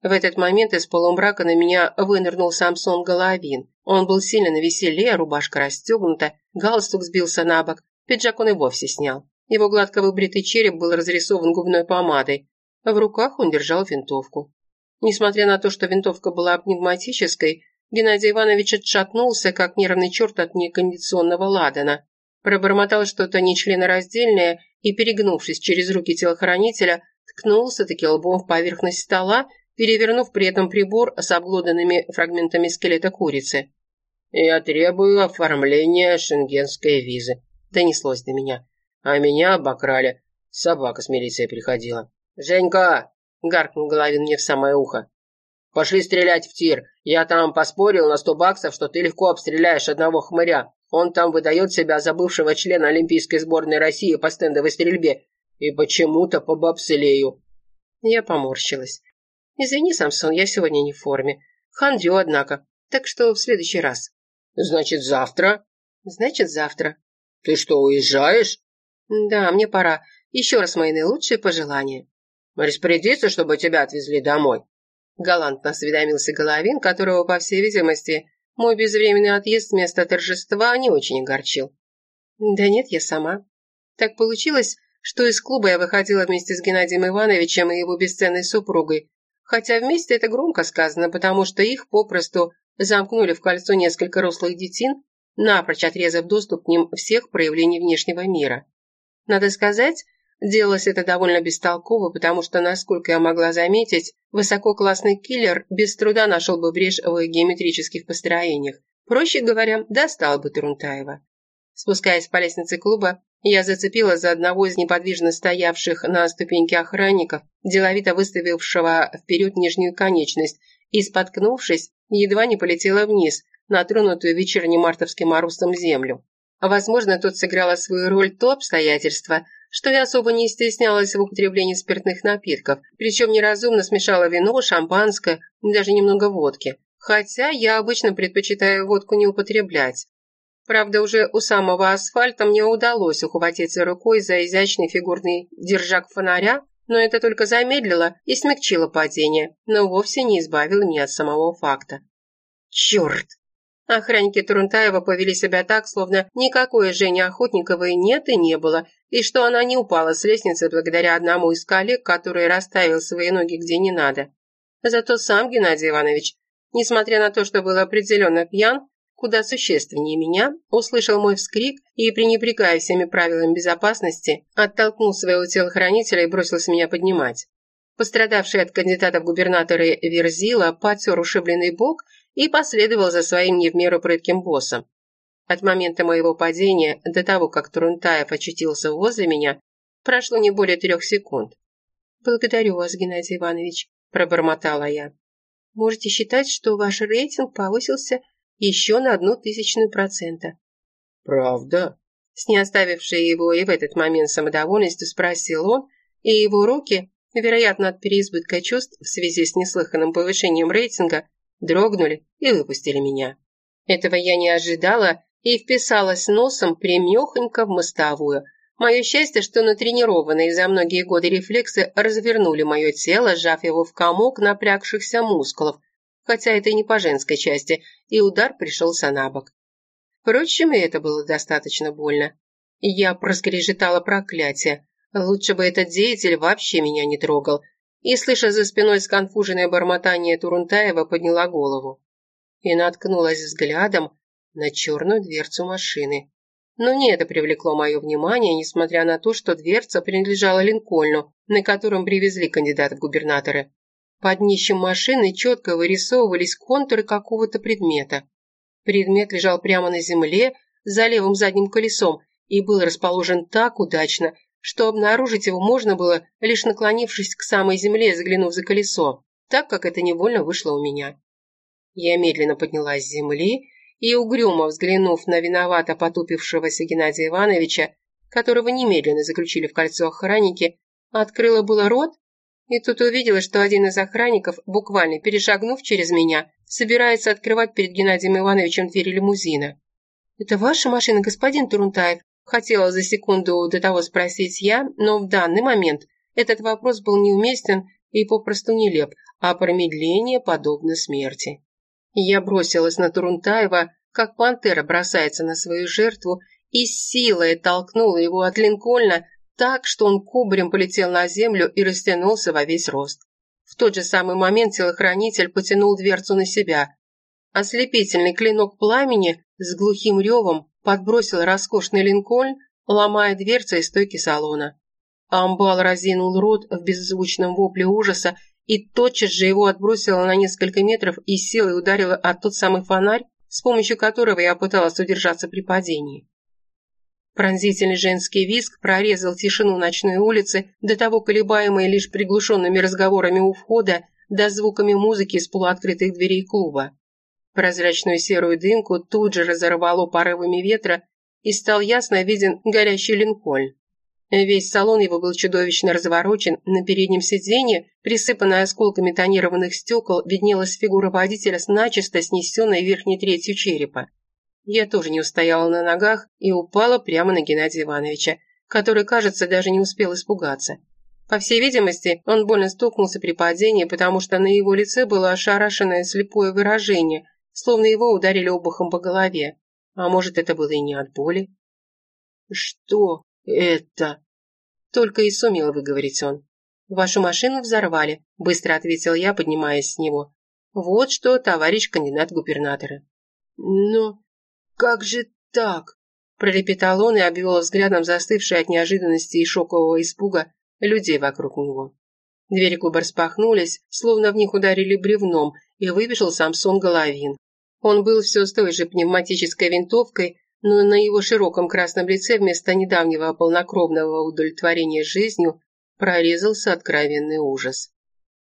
В этот момент из полумрака на меня вынырнул Самсон Головин. Он был сильно навеселее, рубашка расстегнута, галстук сбился на бок, пиджак он и вовсе снял. Его гладко выбритый череп был разрисован губной помадой. В руках он держал винтовку. Несмотря на то, что винтовка была пневматической, Геннадий Иванович отшатнулся, как нервный черт от некондиционного ладана. Пробормотал что-то нечленораздельное и, перегнувшись через руки телохранителя, ткнулся-таки лбом в поверхность стола, перевернув при этом прибор с обглоданными фрагментами скелета курицы. «Я требую оформления шенгенской визы», — донеслось до меня. «А меня обокрали. Собака с милицией приходила». «Женька!» — гаркнул Головин мне в самое ухо. «Пошли стрелять в тир. Я там поспорил на сто баксов, что ты легко обстреляешь одного хмыря. Он там выдает себя за бывшего члена Олимпийской сборной России по стендовой стрельбе. И почему-то по бобслею». Я поморщилась. «Извини, Самсон, я сегодня не в форме. Хандрю, однако. Так что в следующий раз». «Значит, завтра?» «Значит, завтра». «Ты что, уезжаешь?» «Да, мне пора. Еще раз мои наилучшие пожелания». «Распорядиться, чтобы тебя отвезли домой?» Галантно осведомился Головин, которого, по всей видимости, мой безвременный отъезд вместо торжества не очень огорчил. «Да нет, я сама. Так получилось, что из клуба я выходила вместе с Геннадием Ивановичем и его бесценной супругой, Хотя вместе это громко сказано, потому что их попросту замкнули в кольцо несколько рослых детин, напрочь отрезав доступ к ним всех проявлений внешнего мира. Надо сказать, делалось это довольно бестолково, потому что, насколько я могла заметить, высококлассный киллер без труда нашел бы брешь в геометрических построениях. Проще говоря, достал бы Турунтаева. Спускаясь по лестнице клуба, я зацепила за одного из неподвижно стоявших на ступеньке охранников, деловито выставившего вперед нижнюю конечность, и, споткнувшись, едва не полетела вниз, на тронутую вечерним мартовским морозом землю. Возможно, тут сыграло свою роль то обстоятельство, что я особо не стеснялась в употреблении спиртных напитков, причем неразумно смешала вино, шампанское, даже немного водки. Хотя я обычно предпочитаю водку не употреблять, Правда, уже у самого асфальта мне удалось ухватиться рукой за изящный фигурный держак фонаря, но это только замедлило и смягчило падение, но вовсе не избавило меня от самого факта. Черт! Охранники Трунтаева повели себя так, словно никакой Жени Охотниковой нет и не было, и что она не упала с лестницы благодаря одному из коллег, который расставил свои ноги где не надо. Зато сам Геннадий Иванович, несмотря на то, что был определенно пьян, куда существеннее меня, услышал мой вскрик и, пренебрегая всеми правилами безопасности, оттолкнул своего телохранителя и бросился меня поднимать. Пострадавший от кандидата в губернаторы Верзила потер ушибленный бок и последовал за своим не в меру прытким боссом. От момента моего падения до того, как Турунтаев очутился возле меня, прошло не более трех секунд. «Благодарю вас, Геннадий Иванович», – пробормотала я. «Можете считать, что ваш рейтинг повысился еще на одну тысячную процента. «Правда?» С не оставившей его и в этот момент самодовольностью спросил он, и его руки, вероятно, от переизбытка чувств в связи с неслыханным повышением рейтинга, дрогнули и выпустили меня. Этого я не ожидала и вписалась носом прямехонько в мостовую. Мое счастье, что натренированные за многие годы рефлексы развернули мое тело, сжав его в комок напрягшихся мускулов, хотя это и не по женской части, и удар пришелся на бок. Впрочем, и это было достаточно больно. Я проскрежетала проклятие. Лучше бы этот деятель вообще меня не трогал. И, слыша за спиной сконфуженное бормотание Турунтаева, подняла голову. И наткнулась взглядом на черную дверцу машины. Но не это привлекло мое внимание, несмотря на то, что дверца принадлежала Линкольну, на котором привезли кандидата в губернаторы. Под днищем машины четко вырисовывались контуры какого-то предмета. Предмет лежал прямо на земле, за левым задним колесом, и был расположен так удачно, что обнаружить его можно было, лишь наклонившись к самой земле и заглянув за колесо, так как это невольно вышло у меня. Я медленно поднялась с земли и, угрюмо взглянув на виновато потупившегося Геннадия Ивановича, которого немедленно заключили в кольцо охранники, открыла было рот, и тут увидела, что один из охранников, буквально перешагнув через меня, собирается открывать перед Геннадием Ивановичем двери лимузина. «Это ваша машина, господин Турунтаев?» Хотела за секунду до того спросить я, но в данный момент этот вопрос был неуместен и попросту нелеп, а промедление подобно смерти. Я бросилась на Турунтаева, как пантера бросается на свою жертву, и силой толкнула его от Линкольна так, что он кубарем полетел на землю и растянулся во весь рост. В тот же самый момент телохранитель потянул дверцу на себя. Ослепительный клинок пламени с глухим ревом подбросил роскошный Линкольн, ломая дверцы из стойки салона. Амбал разинул рот в беззвучном вопле ужаса и тотчас же его отбросила на несколько метров и силой ударила от тот самый фонарь, с помощью которого я пыталась удержаться при падении. Пронзительный женский визг прорезал тишину ночной улицы, до того колебаемой лишь приглушенными разговорами у входа, да звуками музыки из полуоткрытых дверей клуба. Прозрачную серую дымку тут же разорвало порывами ветра, и стал ясно виден горящий линкольн. Весь салон его был чудовищно разворочен, на переднем сиденье, присыпанной осколками тонированных стекол, виднелась фигура водителя с начисто снесенной верхней третью черепа. Я тоже не устояла на ногах и упала прямо на Геннадия Ивановича, который, кажется, даже не успел испугаться. По всей видимости, он больно стукнулся при падении, потому что на его лице было ошарашенное слепое выражение, словно его ударили обухом по голове. А может, это было и не от боли? «Что?» «Это...» Только и сумел выговорить он. «Вашу машину взорвали», – быстро ответил я, поднимаясь с него. «Вот что, товарищ кандидат губернатора». «Но как же так?» – пролепетал он и обвел взглядом застывшие от неожиданности и шокового испуга людей вокруг него. Двери клуба распахнулись, словно в них ударили бревном, и выбежал Самсон Головин. Он был все с той же пневматической винтовкой, но на его широком красном лице вместо недавнего полнокровного удовлетворения жизнью прорезался откровенный ужас.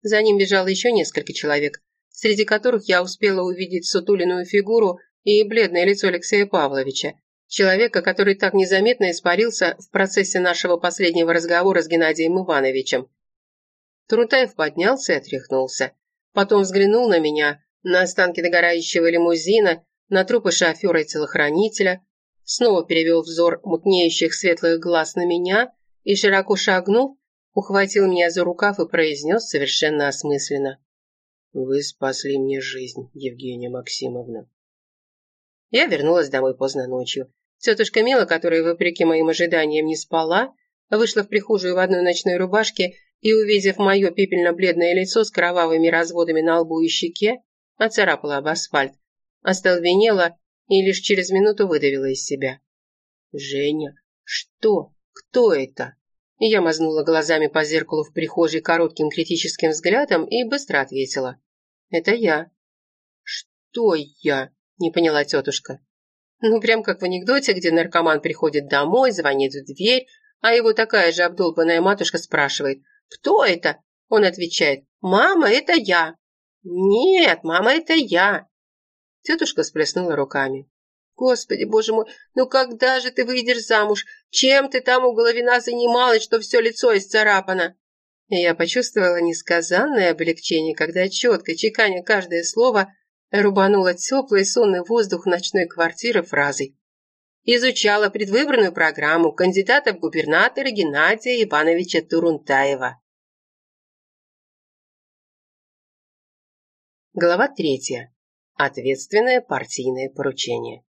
За ним бежало еще несколько человек, среди которых я успела увидеть сутулиную фигуру и бледное лицо Алексея Павловича, человека, который так незаметно испарился в процессе нашего последнего разговора с Геннадием Ивановичем. Трутаев поднялся и отряхнулся. Потом взглянул на меня, на останки догорающего лимузина, на трупы шофера и телохранителя, снова перевел взор мутнеющих светлых глаз на меня и, широко шагнув, ухватил меня за рукав и произнес совершенно осмысленно. «Вы спасли мне жизнь, Евгения Максимовна». Я вернулась домой поздно ночью. Тетушка Мила, которая, вопреки моим ожиданиям, не спала, вышла в прихожую в одной ночной рубашке и, увидев мое пепельно-бледное лицо с кровавыми разводами на лбу и щеке, оцарапала об асфальт, остолбенела и лишь через минуту выдавила из себя. «Женя, что? Кто это?» Я мазнула глазами по зеркалу в прихожей коротким критическим взглядом и быстро ответила. «Это я». «Что я?» – не поняла тетушка. Ну, прям как в анекдоте, где наркоман приходит домой, звонит в дверь, а его такая же обдолбанная матушка спрашивает «Кто это?» Он отвечает «Мама, это я». «Нет, мама, это я». Тетушка сплеснула руками. «Господи, боже мой, ну когда же ты выйдешь замуж? Чем ты там у Головина занималась, что все лицо исцарапано?» И я почувствовала несказанное облегчение, когда четко, чеканя каждое слово, рубанула теплый сонный воздух ночной квартиры фразой. Изучала предвыборную программу кандидата в губернаторы Геннадия Ивановича Турунтаева. Глава третья. Ответственное партийное поручение.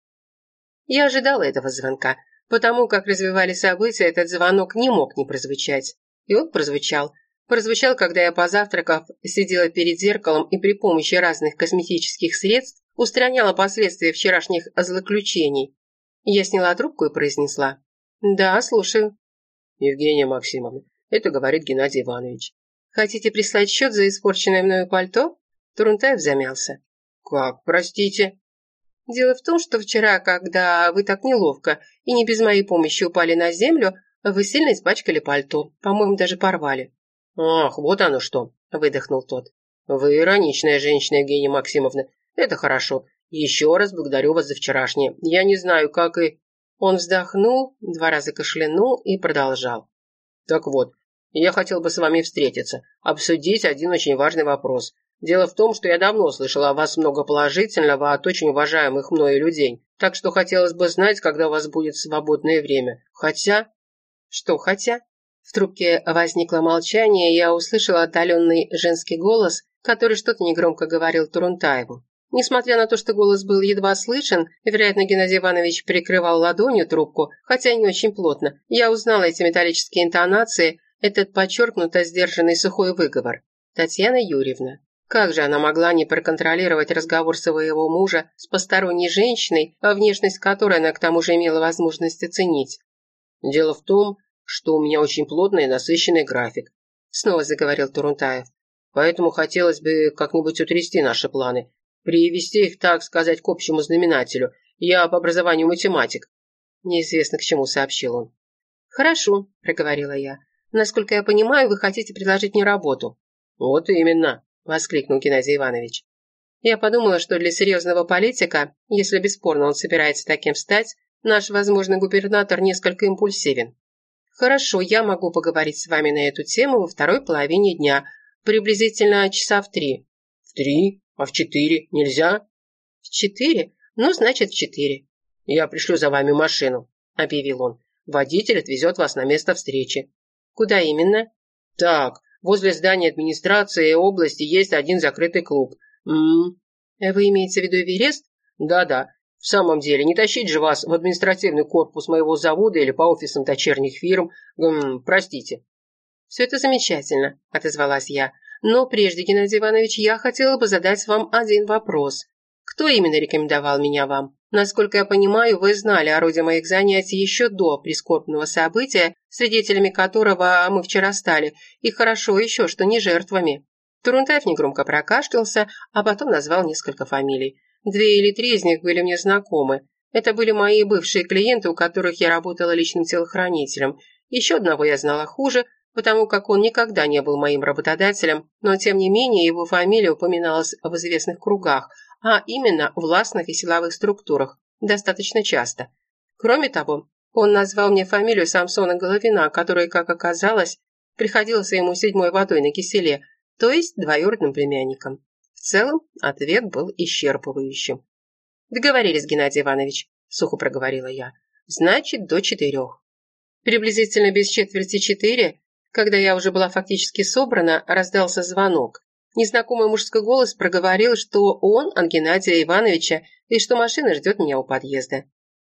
Я ожидала этого звонка, потому как развивались события, этот звонок не мог не прозвучать. И он прозвучал. Прозвучал, когда я, позавтракав, сидела перед зеркалом и при помощи разных косметических средств устраняла последствия вчерашних злоключений. Я сняла трубку и произнесла. «Да, слушаю». «Евгения Максимовна, это говорит Геннадий Иванович». «Хотите прислать счет за испорченное мною пальто?» Турунтаев замялся. «Как, простите?» «Дело в том, что вчера, когда вы так неловко и не без моей помощи упали на землю, вы сильно испачкали пальто, по-моему, даже порвали». «Ах, вот оно что!» – выдохнул тот. «Вы ироничная женщина, Евгения Максимовна. Это хорошо. Еще раз благодарю вас за вчерашнее. Я не знаю, как и...» Он вздохнул, два раза кашлянул и продолжал. «Так вот, я хотел бы с вами встретиться, обсудить один очень важный вопрос. Дело в том, что я давно слышал о вас много положительного от очень уважаемых мною людей, так что хотелось бы знать, когда у вас будет свободное время. Хотя...» «Что хотя?» В трубке возникло молчание, и я услышала отдаленный женский голос, который что-то негромко говорил Турунтаеву. Несмотря на то, что голос был едва слышен, вероятно, Геннадий Иванович прикрывал ладонью трубку, хотя не очень плотно, я узнала эти металлические интонации, этот подчеркнуто сдержанный сухой выговор. Татьяна Юрьевна. Как же она могла не проконтролировать разговор своего мужа с посторонней женщиной, внешность которой она к тому же имела возможность оценить? «Дело в том, что у меня очень плотный и насыщенный график», снова заговорил Турунтаев. «Поэтому хотелось бы как-нибудь утрясти наши планы, Привести их, так сказать, к общему знаменателю. Я по образованию математик. Неизвестно к чему сообщил он. Хорошо, проговорила я. Насколько я понимаю, вы хотите предложить мне работу. Вот именно, воскликнул Геннадий Иванович. Я подумала, что для серьезного политика, если бесспорно он собирается таким стать, наш возможный губернатор несколько импульсивен. Хорошо, я могу поговорить с вами на эту тему во второй половине дня, приблизительно часа в три. В три? А в четыре нельзя? В четыре? Ну, значит, в четыре. Я пришлю за вами машину, объявил он. Водитель отвезет вас на место встречи. Куда именно? Так, возле здания администрации области есть один закрытый клуб. М -м. Вы имеете в виду Эверест? Да-да. В самом деле, не тащить же вас в административный корпус моего завода или по офисам дочерних фирм. М простите. Все это замечательно, отозвалась я. Но прежде, Геннадий Иванович, я хотела бы задать вам один вопрос. Кто именно рекомендовал меня вам? Насколько я понимаю, вы знали о роде моих занятий еще до прискорбного события, свидетелями которого мы вчера стали, и хорошо еще, что не жертвами. Турунтаев негромко прокашлялся, а потом назвал несколько фамилий. Две или три из них были мне знакомы. Это были мои бывшие клиенты, у которых я работала личным телохранителем. Еще одного я знала хуже, потому как он никогда не был моим работодателем, но тем не менее его фамилия упоминалась в известных кругах, а именно в властных и силовых структурах, достаточно часто. Кроме того, он назвал мне фамилию Самсона Головина, которая, как оказалось, приходилась ему седьмой водой на киселе, то есть двоюродным племянником. В целом, ответ был исчерпывающим. «Договорились, Геннадий Иванович», – сухо проговорила я. «Значит, до четырех». Приблизительно без четверти четыре когда я уже была фактически собрана, раздался звонок. Незнакомый мужской голос проговорил, что он от Геннадия Ивановича и что машина ждет меня у подъезда.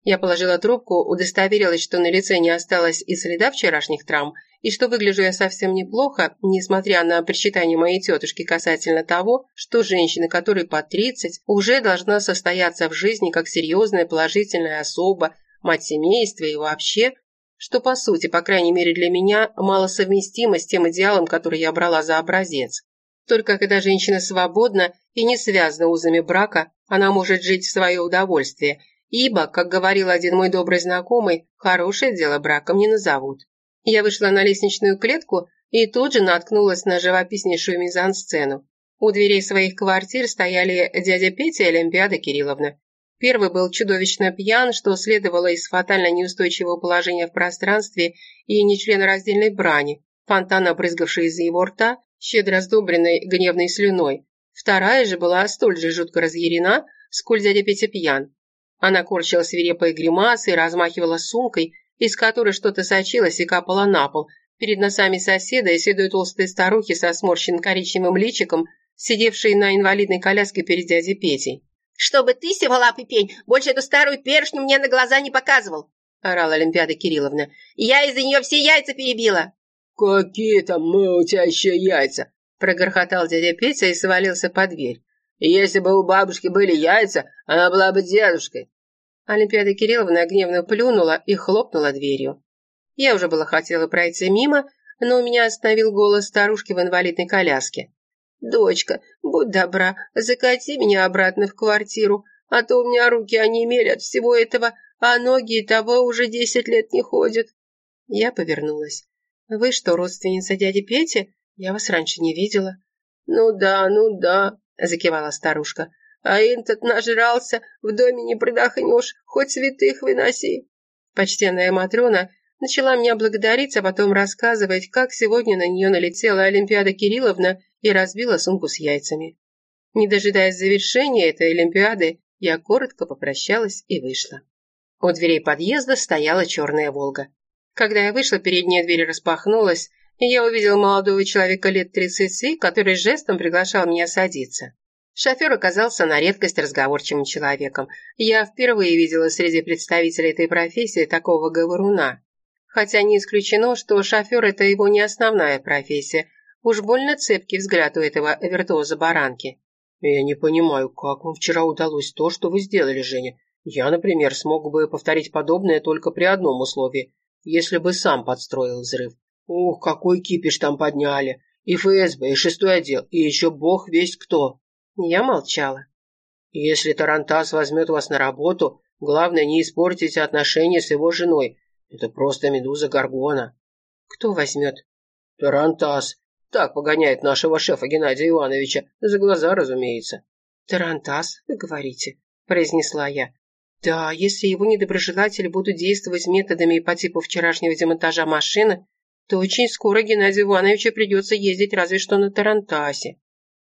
Я положила трубку, удостоверилась, что на лице не осталось и следа вчерашних травм, и что выгляжу я совсем неплохо, несмотря на причитание моей тетушки касательно того, что женщина, которой по 30, уже должна состояться в жизни как серьезная положительная особа, мать семейства и вообще что, по сути, по крайней мере для меня, мало совместимо с тем идеалом, который я брала за образец. Только когда женщина свободна и не связана узами брака, она может жить в свое удовольствие, ибо, как говорил один мой добрый знакомый, хорошее дело браком не назовут. Я вышла на лестничную клетку и тут же наткнулась на живописнейшую мизансцену. У дверей своих квартир стояли дядя Петя и Олимпиада Кирилловна. Первый был чудовищно пьян, что следовало из фатально неустойчивого положения в пространстве и нечленораздельной брани, фонтан, обрызгавший из его рта, щедро сдобренной гневной слюной. Вторая же была столь же жутко разъярена, сколь дядя Петя пьян. Она корчила свирепые гримасы размахивала сумкой, из которой что-то сочилось и капало на пол, перед носами соседа и седой толстой старухи со сморщенным коричневым личиком, сидевшей на инвалидной коляске перед дядей Петей. «Чтобы ты, сиволапый пень, больше эту старую першню мне на глаза не показывал!» – орала Олимпиада Кирилловна. «Я из-за нее все яйца перебила!» «Какие там еще яйца?» – прогорхотал дядя Петя и свалился под дверь. «Если бы у бабушки были яйца, она была бы дедушкой!» Олимпиада Кирилловна гневно плюнула и хлопнула дверью. Я уже было хотела пройти мимо, но у меня остановил голос старушки в инвалидной коляске. «Дочка, будь добра, закати меня обратно в квартиру, а то у меня руки онемели от всего этого, а ноги и того уже десять лет не ходят». Я повернулась. «Вы что, родственница дяди Пети? Я вас раньше не видела». «Ну да, ну да», – закивала старушка. «А этот нажрался, в доме не продохнешь, хоть святых выноси». Почтенная Матрона начала меня благодарить, а потом рассказывать, как сегодня на нее налетела Олимпиада Кирилловна и разбила сумку с яйцами. Не дожидаясь завершения этой Олимпиады, я коротко попрощалась и вышла. У дверей подъезда стояла черная «Волга». Когда я вышла, передняя дверь распахнулась, и я увидела молодого человека лет тридцати, который жестом приглашал меня садиться. Шофер оказался на редкость разговорчивым человеком. Я впервые видела среди представителей этой профессии такого говоруна. Хотя не исключено, что шофер – это его не основная профессия. Уж больно цепкий взгляд у этого виртуоза баранки. «Я не понимаю, как вам вчера удалось то, что вы сделали, Женя. Я, например, смог бы повторить подобное только при одном условии если бы сам подстроил взрыв. Ух, какой кипиш там подняли. И ФСБ, и шестой отдел, и еще бог весь кто. Я молчала. Если Тарантас возьмет вас на работу, главное не испортить отношения с его женой. Это просто медуза Гаргона. Кто возьмет? Тарантас. Так погоняет нашего шефа Геннадия Ивановича. За глаза, разумеется. Тарантас, вы говорите, произнесла я. Да, если его недоброжелатели будут действовать методами по типу вчерашнего демонтажа машины, то очень скоро Геннадию Ивановичу придется ездить разве что на Тарантасе.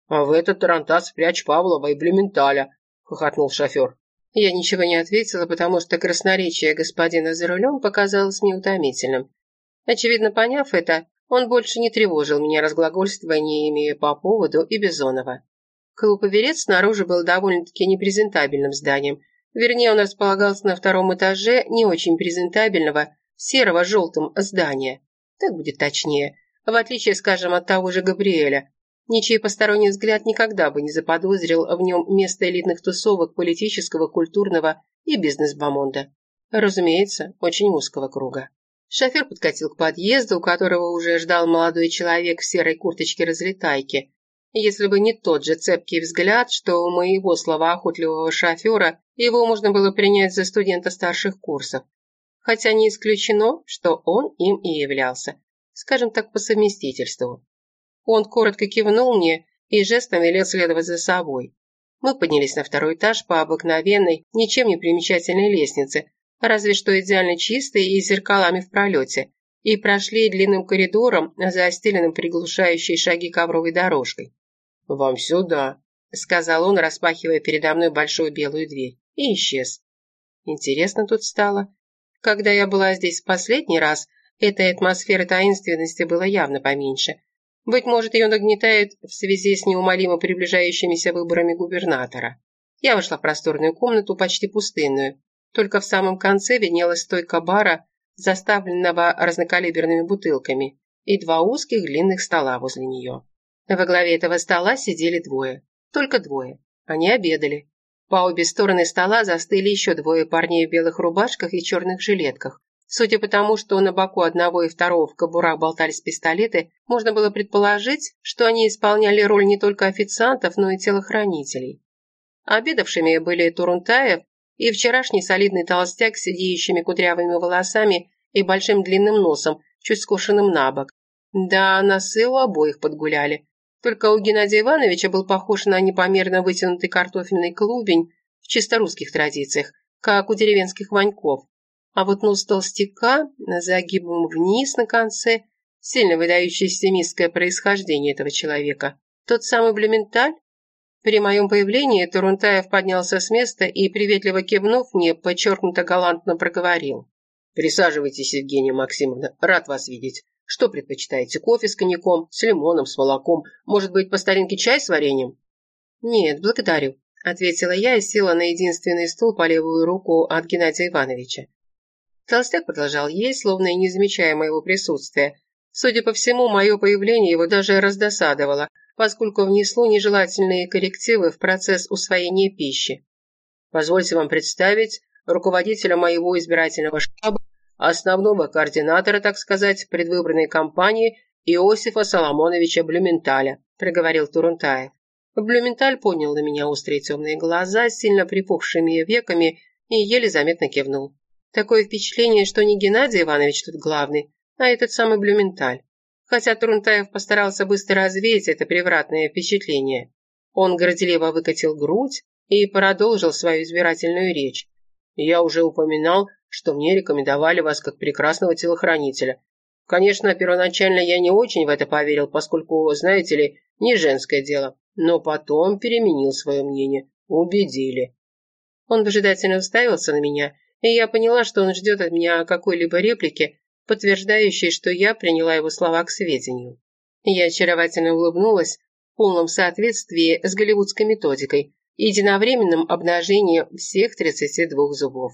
«А в этот Тарантас спрячь Павлова и Блюменталя», — хохотнул шофер. Я ничего не ответила, потому что красноречие господина за рулем показалось мне утомительным. Очевидно, поняв это, он больше не тревожил меня разглагольствованиями по поводу и Бизонова. Клуб «Оверец» снаружи был довольно-таки непрезентабельным зданием, Вернее, он располагался на втором этаже не очень презентабельного, серого желтым здания. Так будет точнее. В отличие, скажем, от того же Габриэля. Ничей посторонний взгляд никогда бы не заподозрил в нем место элитных тусовок политического, культурного и бизнес-бомонда. Разумеется, очень узкого круга. Шофер подкатил к подъезду, у которого уже ждал молодой человек в серой курточке-разлетайке. Если бы не тот же цепкий взгляд, что у моего словоохотливого шофера, его можно было принять за студента старших курсов. Хотя не исключено, что он им и являлся, скажем так, по совместительству. Он коротко кивнул мне и жестом велел следовать за собой. Мы поднялись на второй этаж по обыкновенной, ничем не примечательной лестнице, разве что идеально чистой и зеркалами в пролете, и прошли длинным коридором, застеленным приглушающей шаги ковровой дорожкой. «Вам сюда», — сказал он, распахивая передо мной большую белую дверь и исчез. Интересно тут стало. Когда я была здесь в последний раз, этой атмосферы таинственности было явно поменьше. Быть может, ее нагнетает в связи с неумолимо приближающимися выборами губернатора. Я вошла в просторную комнату, почти пустынную. Только в самом конце виднелась стойка бара, заставленного разнокалиберными бутылками, и два узких длинных стола возле нее. Во главе этого стола сидели двое. Только двое. Они обедали. По обе стороны стола застыли еще двое парней в белых рубашках и черных жилетках. Судя по тому, что на боку одного и второго в кобурах болтались пистолеты, можно было предположить, что они исполняли роль не только официантов, но и телохранителей. Обедавшими были Турунтаев и вчерашний солидный толстяк с сидеющими кудрявыми волосами и большим длинным носом, чуть скошенным на бок. Да, носы у обоих подгуляли. Только у Геннадия Ивановича был похож на непомерно вытянутый картофельный клубень в чисто русских традициях, как у деревенских ваньков. А вот нос толстяка, загибом вниз на конце, сильно выдающееся мистское происхождение этого человека. Тот самый Блюменталь? При моем появлении Турунтаев поднялся с места и, приветливо кивнув мне, подчеркнуто галантно проговорил. «Присаживайтесь, Евгения Максимовна, рад вас видеть. Что предпочитаете, кофе с коньяком, с лимоном, с молоком? Может быть, по старинке чай с вареньем?» «Нет, благодарю», – ответила я и села на единственный стул по левую руку от Геннадия Ивановича. Толстяк продолжал есть, словно и не замечая моего присутствия. Судя по всему, мое появление его даже раздосадовало, поскольку внесло нежелательные коррективы в процесс усвоения пищи. «Позвольте вам представить руководителя моего избирательного штаба, основного координатора, так сказать, предвыборной кампании Иосифа Соломоновича Блюменталя», – проговорил Турунтаев. Блюменталь поднял на меня острые темные глаза с сильно припухшими веками и еле заметно кивнул. Такое впечатление, что не Геннадий Иванович тут главный, а этот самый Блюменталь. Хотя Турунтаев постарался быстро развеять это превратное впечатление. Он горделиво выкатил грудь и продолжил свою избирательную речь. «Я уже упоминал, что мне рекомендовали вас как прекрасного телохранителя. Конечно, первоначально я не очень в это поверил, поскольку, знаете ли, не женское дело. Но потом переменил свое мнение. Убедили. Он выжидательно уставился на меня, и я поняла, что он ждет от меня какой-либо реплики, подтверждающей, что я приняла его слова к сведению. Я очаровательно улыбнулась в полном соответствии с голливудской методикой и единовременным обнажением всех 32 зубов.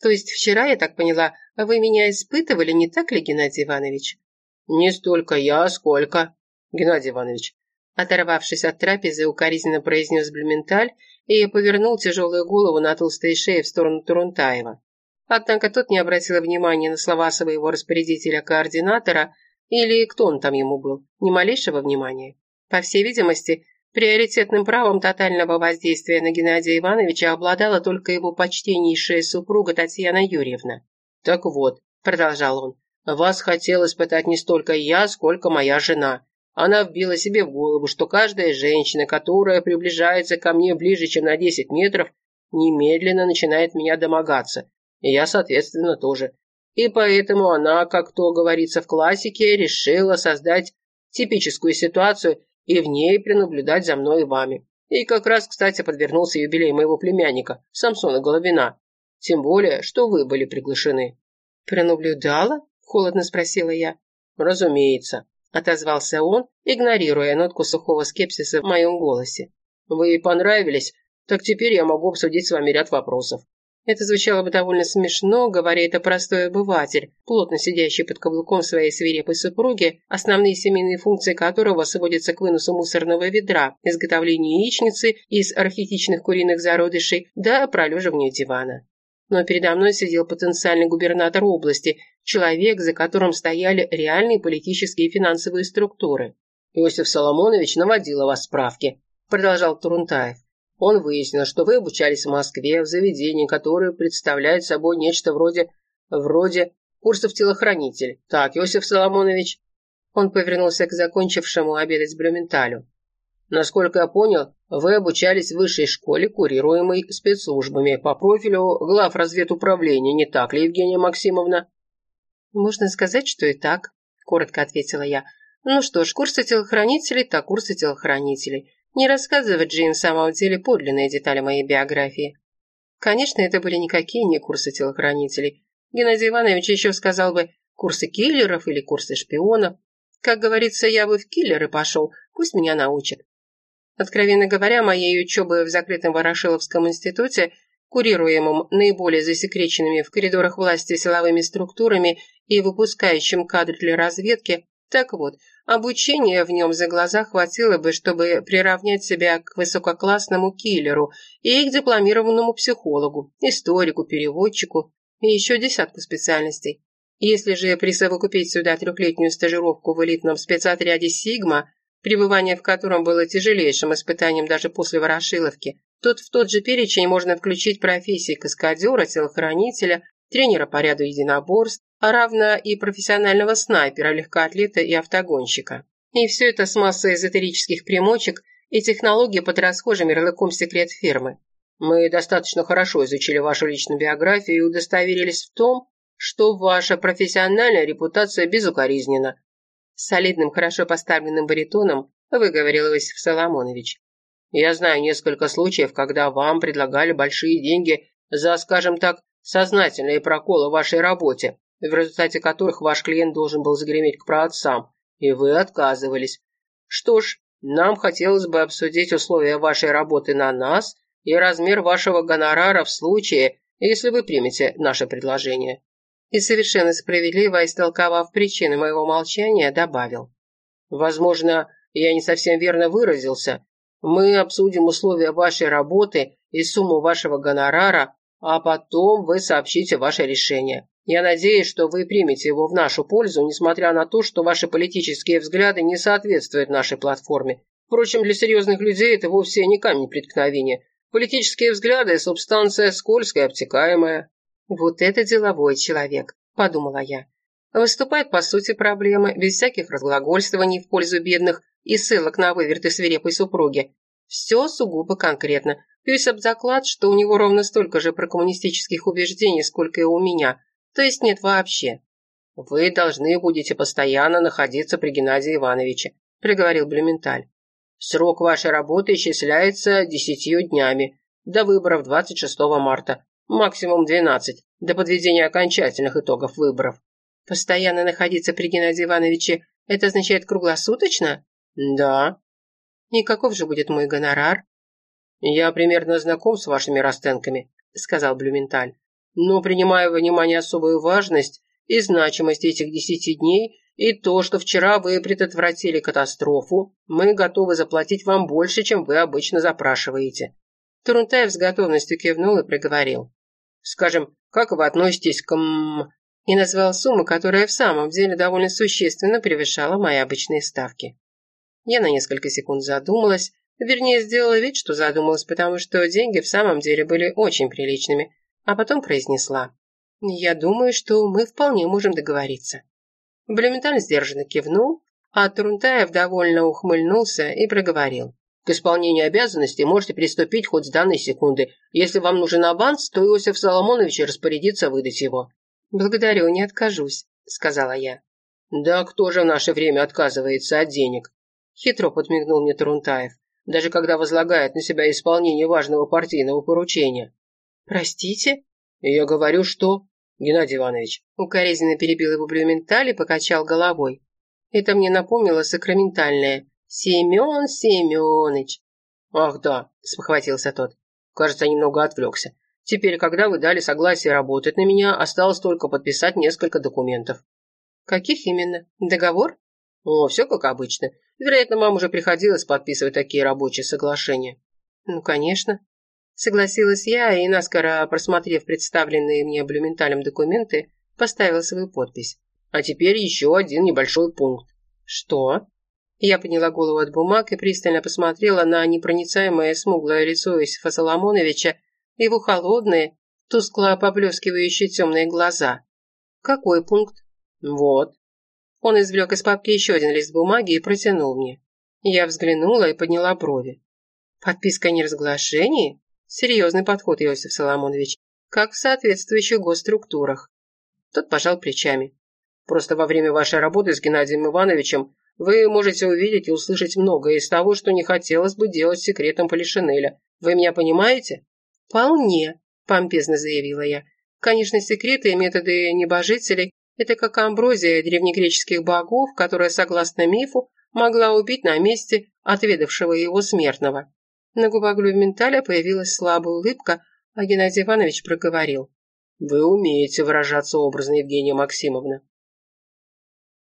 То есть вчера, я так поняла, вы меня испытывали, не так ли, Геннадий Иванович? Не столько я, сколько, Геннадий Иванович. Оторвавшись от трапезы, укоризненно произнес Блюменталь и повернул тяжелую голову на толстой шее в сторону Турунтаева. Однако тот не обратил внимания на слова своего распорядителя-координатора или кто он там ему был, ни малейшего внимания. По всей видимости, приоритетным правом тотального воздействия на Геннадия Ивановича обладала только его почтеннейшая супруга Татьяна Юрьевна. «Так вот», — продолжал он, — «вас хотел испытать не столько я, сколько моя жена. Она вбила себе в голову, что каждая женщина, которая приближается ко мне ближе, чем на 10 метров, немедленно начинает меня домогаться. И я, соответственно, тоже. И поэтому она, как то говорится в классике, решила создать типическую ситуацию и в ней пренаблюдать за мной и вами. И как раз, кстати, подвернулся юбилей моего племянника, Самсона Головина. Тем более, что вы были приглашены. «Пренаблюдала?» – холодно спросила я. «Разумеется», – отозвался он, игнорируя нотку сухого скепсиса в моем голосе. «Вы ей понравились, так теперь я могу обсудить с вами ряд вопросов». Это звучало бы довольно смешно, говоря это простой обыватель, плотно сидящий под каблуком своей свирепой супруги, основные семейные функции которого сводятся к выносу мусорного ведра, изготовлению яичницы из архетичных куриных зародышей до пролеживанию дивана но передо мной сидел потенциальный губернатор области, человек, за которым стояли реальные политические и финансовые структуры. «Иосиф Соломонович наводил о вас справки», – продолжал Турунтаев. «Он выяснил, что вы обучались в Москве в заведении, которое представляет собой нечто вроде... вроде курсов телохранитель. Так, Иосиф Соломонович?» Он повернулся к закончившему обедать Блюменталю. Насколько я понял, вы обучались в высшей школе, курируемой спецслужбами по профилю глав разведуправления, не так ли, Евгения Максимовна? Можно сказать, что и так, коротко ответила я. Ну что ж, курсы телохранителей, так курсы телохранителей. Не рассказывать же в самом деле подлинные детали моей биографии. Конечно, это были никакие не курсы телохранителей. Геннадий Иванович еще сказал бы курсы киллеров или курсы шпионов. Как говорится, я бы в киллеры пошел, пусть меня научат. Откровенно говоря, моей учебы в закрытом Ворошиловском институте, курируемом наиболее засекреченными в коридорах власти силовыми структурами и выпускающим кадры для разведки, так вот, обучения в нем за глаза хватило бы, чтобы приравнять себя к высококлассному киллеру и к дипломированному психологу, историку, переводчику и еще десятку специальностей. Если же присовокупить сюда трехлетнюю стажировку в элитном спецотряде «Сигма», пребывание в котором было тяжелейшим испытанием даже после Ворошиловки, тут в тот же перечень можно включить профессии каскадера, телохранителя, тренера по ряду единоборств, равно и профессионального снайпера, легкоатлета и автогонщика. И все это с массой эзотерических примочек и технологий под расхожим ярлыком секрет фирмы. Мы достаточно хорошо изучили вашу личную биографию и удостоверились в том, что ваша профессиональная репутация безукоризнена, солидным, хорошо поставленным баритоном выговорил Иосиф Соломонович. «Я знаю несколько случаев, когда вам предлагали большие деньги за, скажем так, сознательные проколы в вашей работе, в результате которых ваш клиент должен был загреметь к праотцам, и вы отказывались. Что ж, нам хотелось бы обсудить условия вашей работы на нас и размер вашего гонорара в случае, если вы примете наше предложение и совершенно справедливо истолковав причины моего молчания, добавил. «Возможно, я не совсем верно выразился. Мы обсудим условия вашей работы и сумму вашего гонорара, а потом вы сообщите ваше решение. Я надеюсь, что вы примете его в нашу пользу, несмотря на то, что ваши политические взгляды не соответствуют нашей платформе. Впрочем, для серьезных людей это вовсе не камень преткновения. Политические взгляды – субстанция скользкая, обтекаемая». «Вот это деловой человек», – подумала я. Выступает по сути проблемы, без всяких разглагольствований в пользу бедных и ссылок на выверты свирепой супруги. Все сугубо конкретно. Бьюсь об заклад, что у него ровно столько же прокоммунистических убеждений, сколько и у меня. То есть нет вообще. «Вы должны будете постоянно находиться при Геннадии Ивановиче», – приговорил Блюменталь. «Срок вашей работы исчисляется десятью днями, до выборов 26 марта, максимум 12, до подведения окончательных итогов выборов». «Постоянно находиться при Геннадии Ивановиче – это означает круглосуточно?» «Да». «И каков же будет мой гонорар?» «Я примерно знаком с вашими расценками», – сказал Блюменталь. Но принимая во внимание особую важность и значимость этих десяти дней и то, что вчера вы предотвратили катастрофу, мы готовы заплатить вам больше, чем вы обычно запрашиваете». Турунтаев с готовностью кивнул и проговорил. «Скажем, как вы относитесь к...» и назвал сумму, которая в самом деле довольно существенно превышала мои обычные ставки. Я на несколько секунд задумалась, вернее, сделала вид, что задумалась, потому что деньги в самом деле были очень приличными, а потом произнесла. «Я думаю, что мы вполне можем договориться». Блюменталь сдержанно кивнул, а Турунтаев довольно ухмыльнулся и проговорил. «К исполнению обязанностей можете приступить хоть с данной секунды. Если вам нужен аванс, то Иосиф Соломонович распорядится выдать его». «Благодарю, не откажусь», — сказала я. «Да кто же в наше время отказывается от денег?» Хитро подмигнул мне Турунтаев. «Даже когда возлагает на себя исполнение важного партийного поручения». «Простите?» «Я говорю, что...» «Геннадий Иванович». Укоризненно перебил его Блюменталь и покачал головой. Это мне напомнило сакраментальное. «Семен Семенович». «Ах да», — спохватился тот. «Кажется, немного отвлекся. Теперь, когда вы дали согласие работать на меня, осталось только подписать несколько документов». «Каких именно? Договор?» «О, все как обычно. Вероятно, вам уже приходилось подписывать такие рабочие соглашения». «Ну, конечно. Согласилась я и, наскоро просмотрев представленные мне Блюменталем документы, поставила свою подпись. А теперь еще один небольшой пункт. Что? Я подняла голову от бумаг и пристально посмотрела на непроницаемое смуглое лицо Иосифа Соломоновича, его холодные, тускло поблескивающие темные глаза. Какой пункт? Вот. Он извлек из папки еще один лист бумаги и протянул мне. Я взглянула и подняла брови. Подписка о неразглашении? Серьезный подход, Иосиф Соломонович, как в соответствующих госструктурах. Тот пожал плечами. Просто во время вашей работы с Геннадием Ивановичем вы можете увидеть и услышать многое из того, что не хотелось бы делать секретом Полишинеля. Вы меня понимаете? Вполне, помпезно заявила я. Конечно, секреты и методы небожителей – это как амброзия древнегреческих богов, которая, согласно мифу, могла убить на месте отведавшего его смертного. На губах Глюменталя появилась слабая улыбка, а Геннадий Иванович проговорил. «Вы умеете выражаться образно, Евгения Максимовна».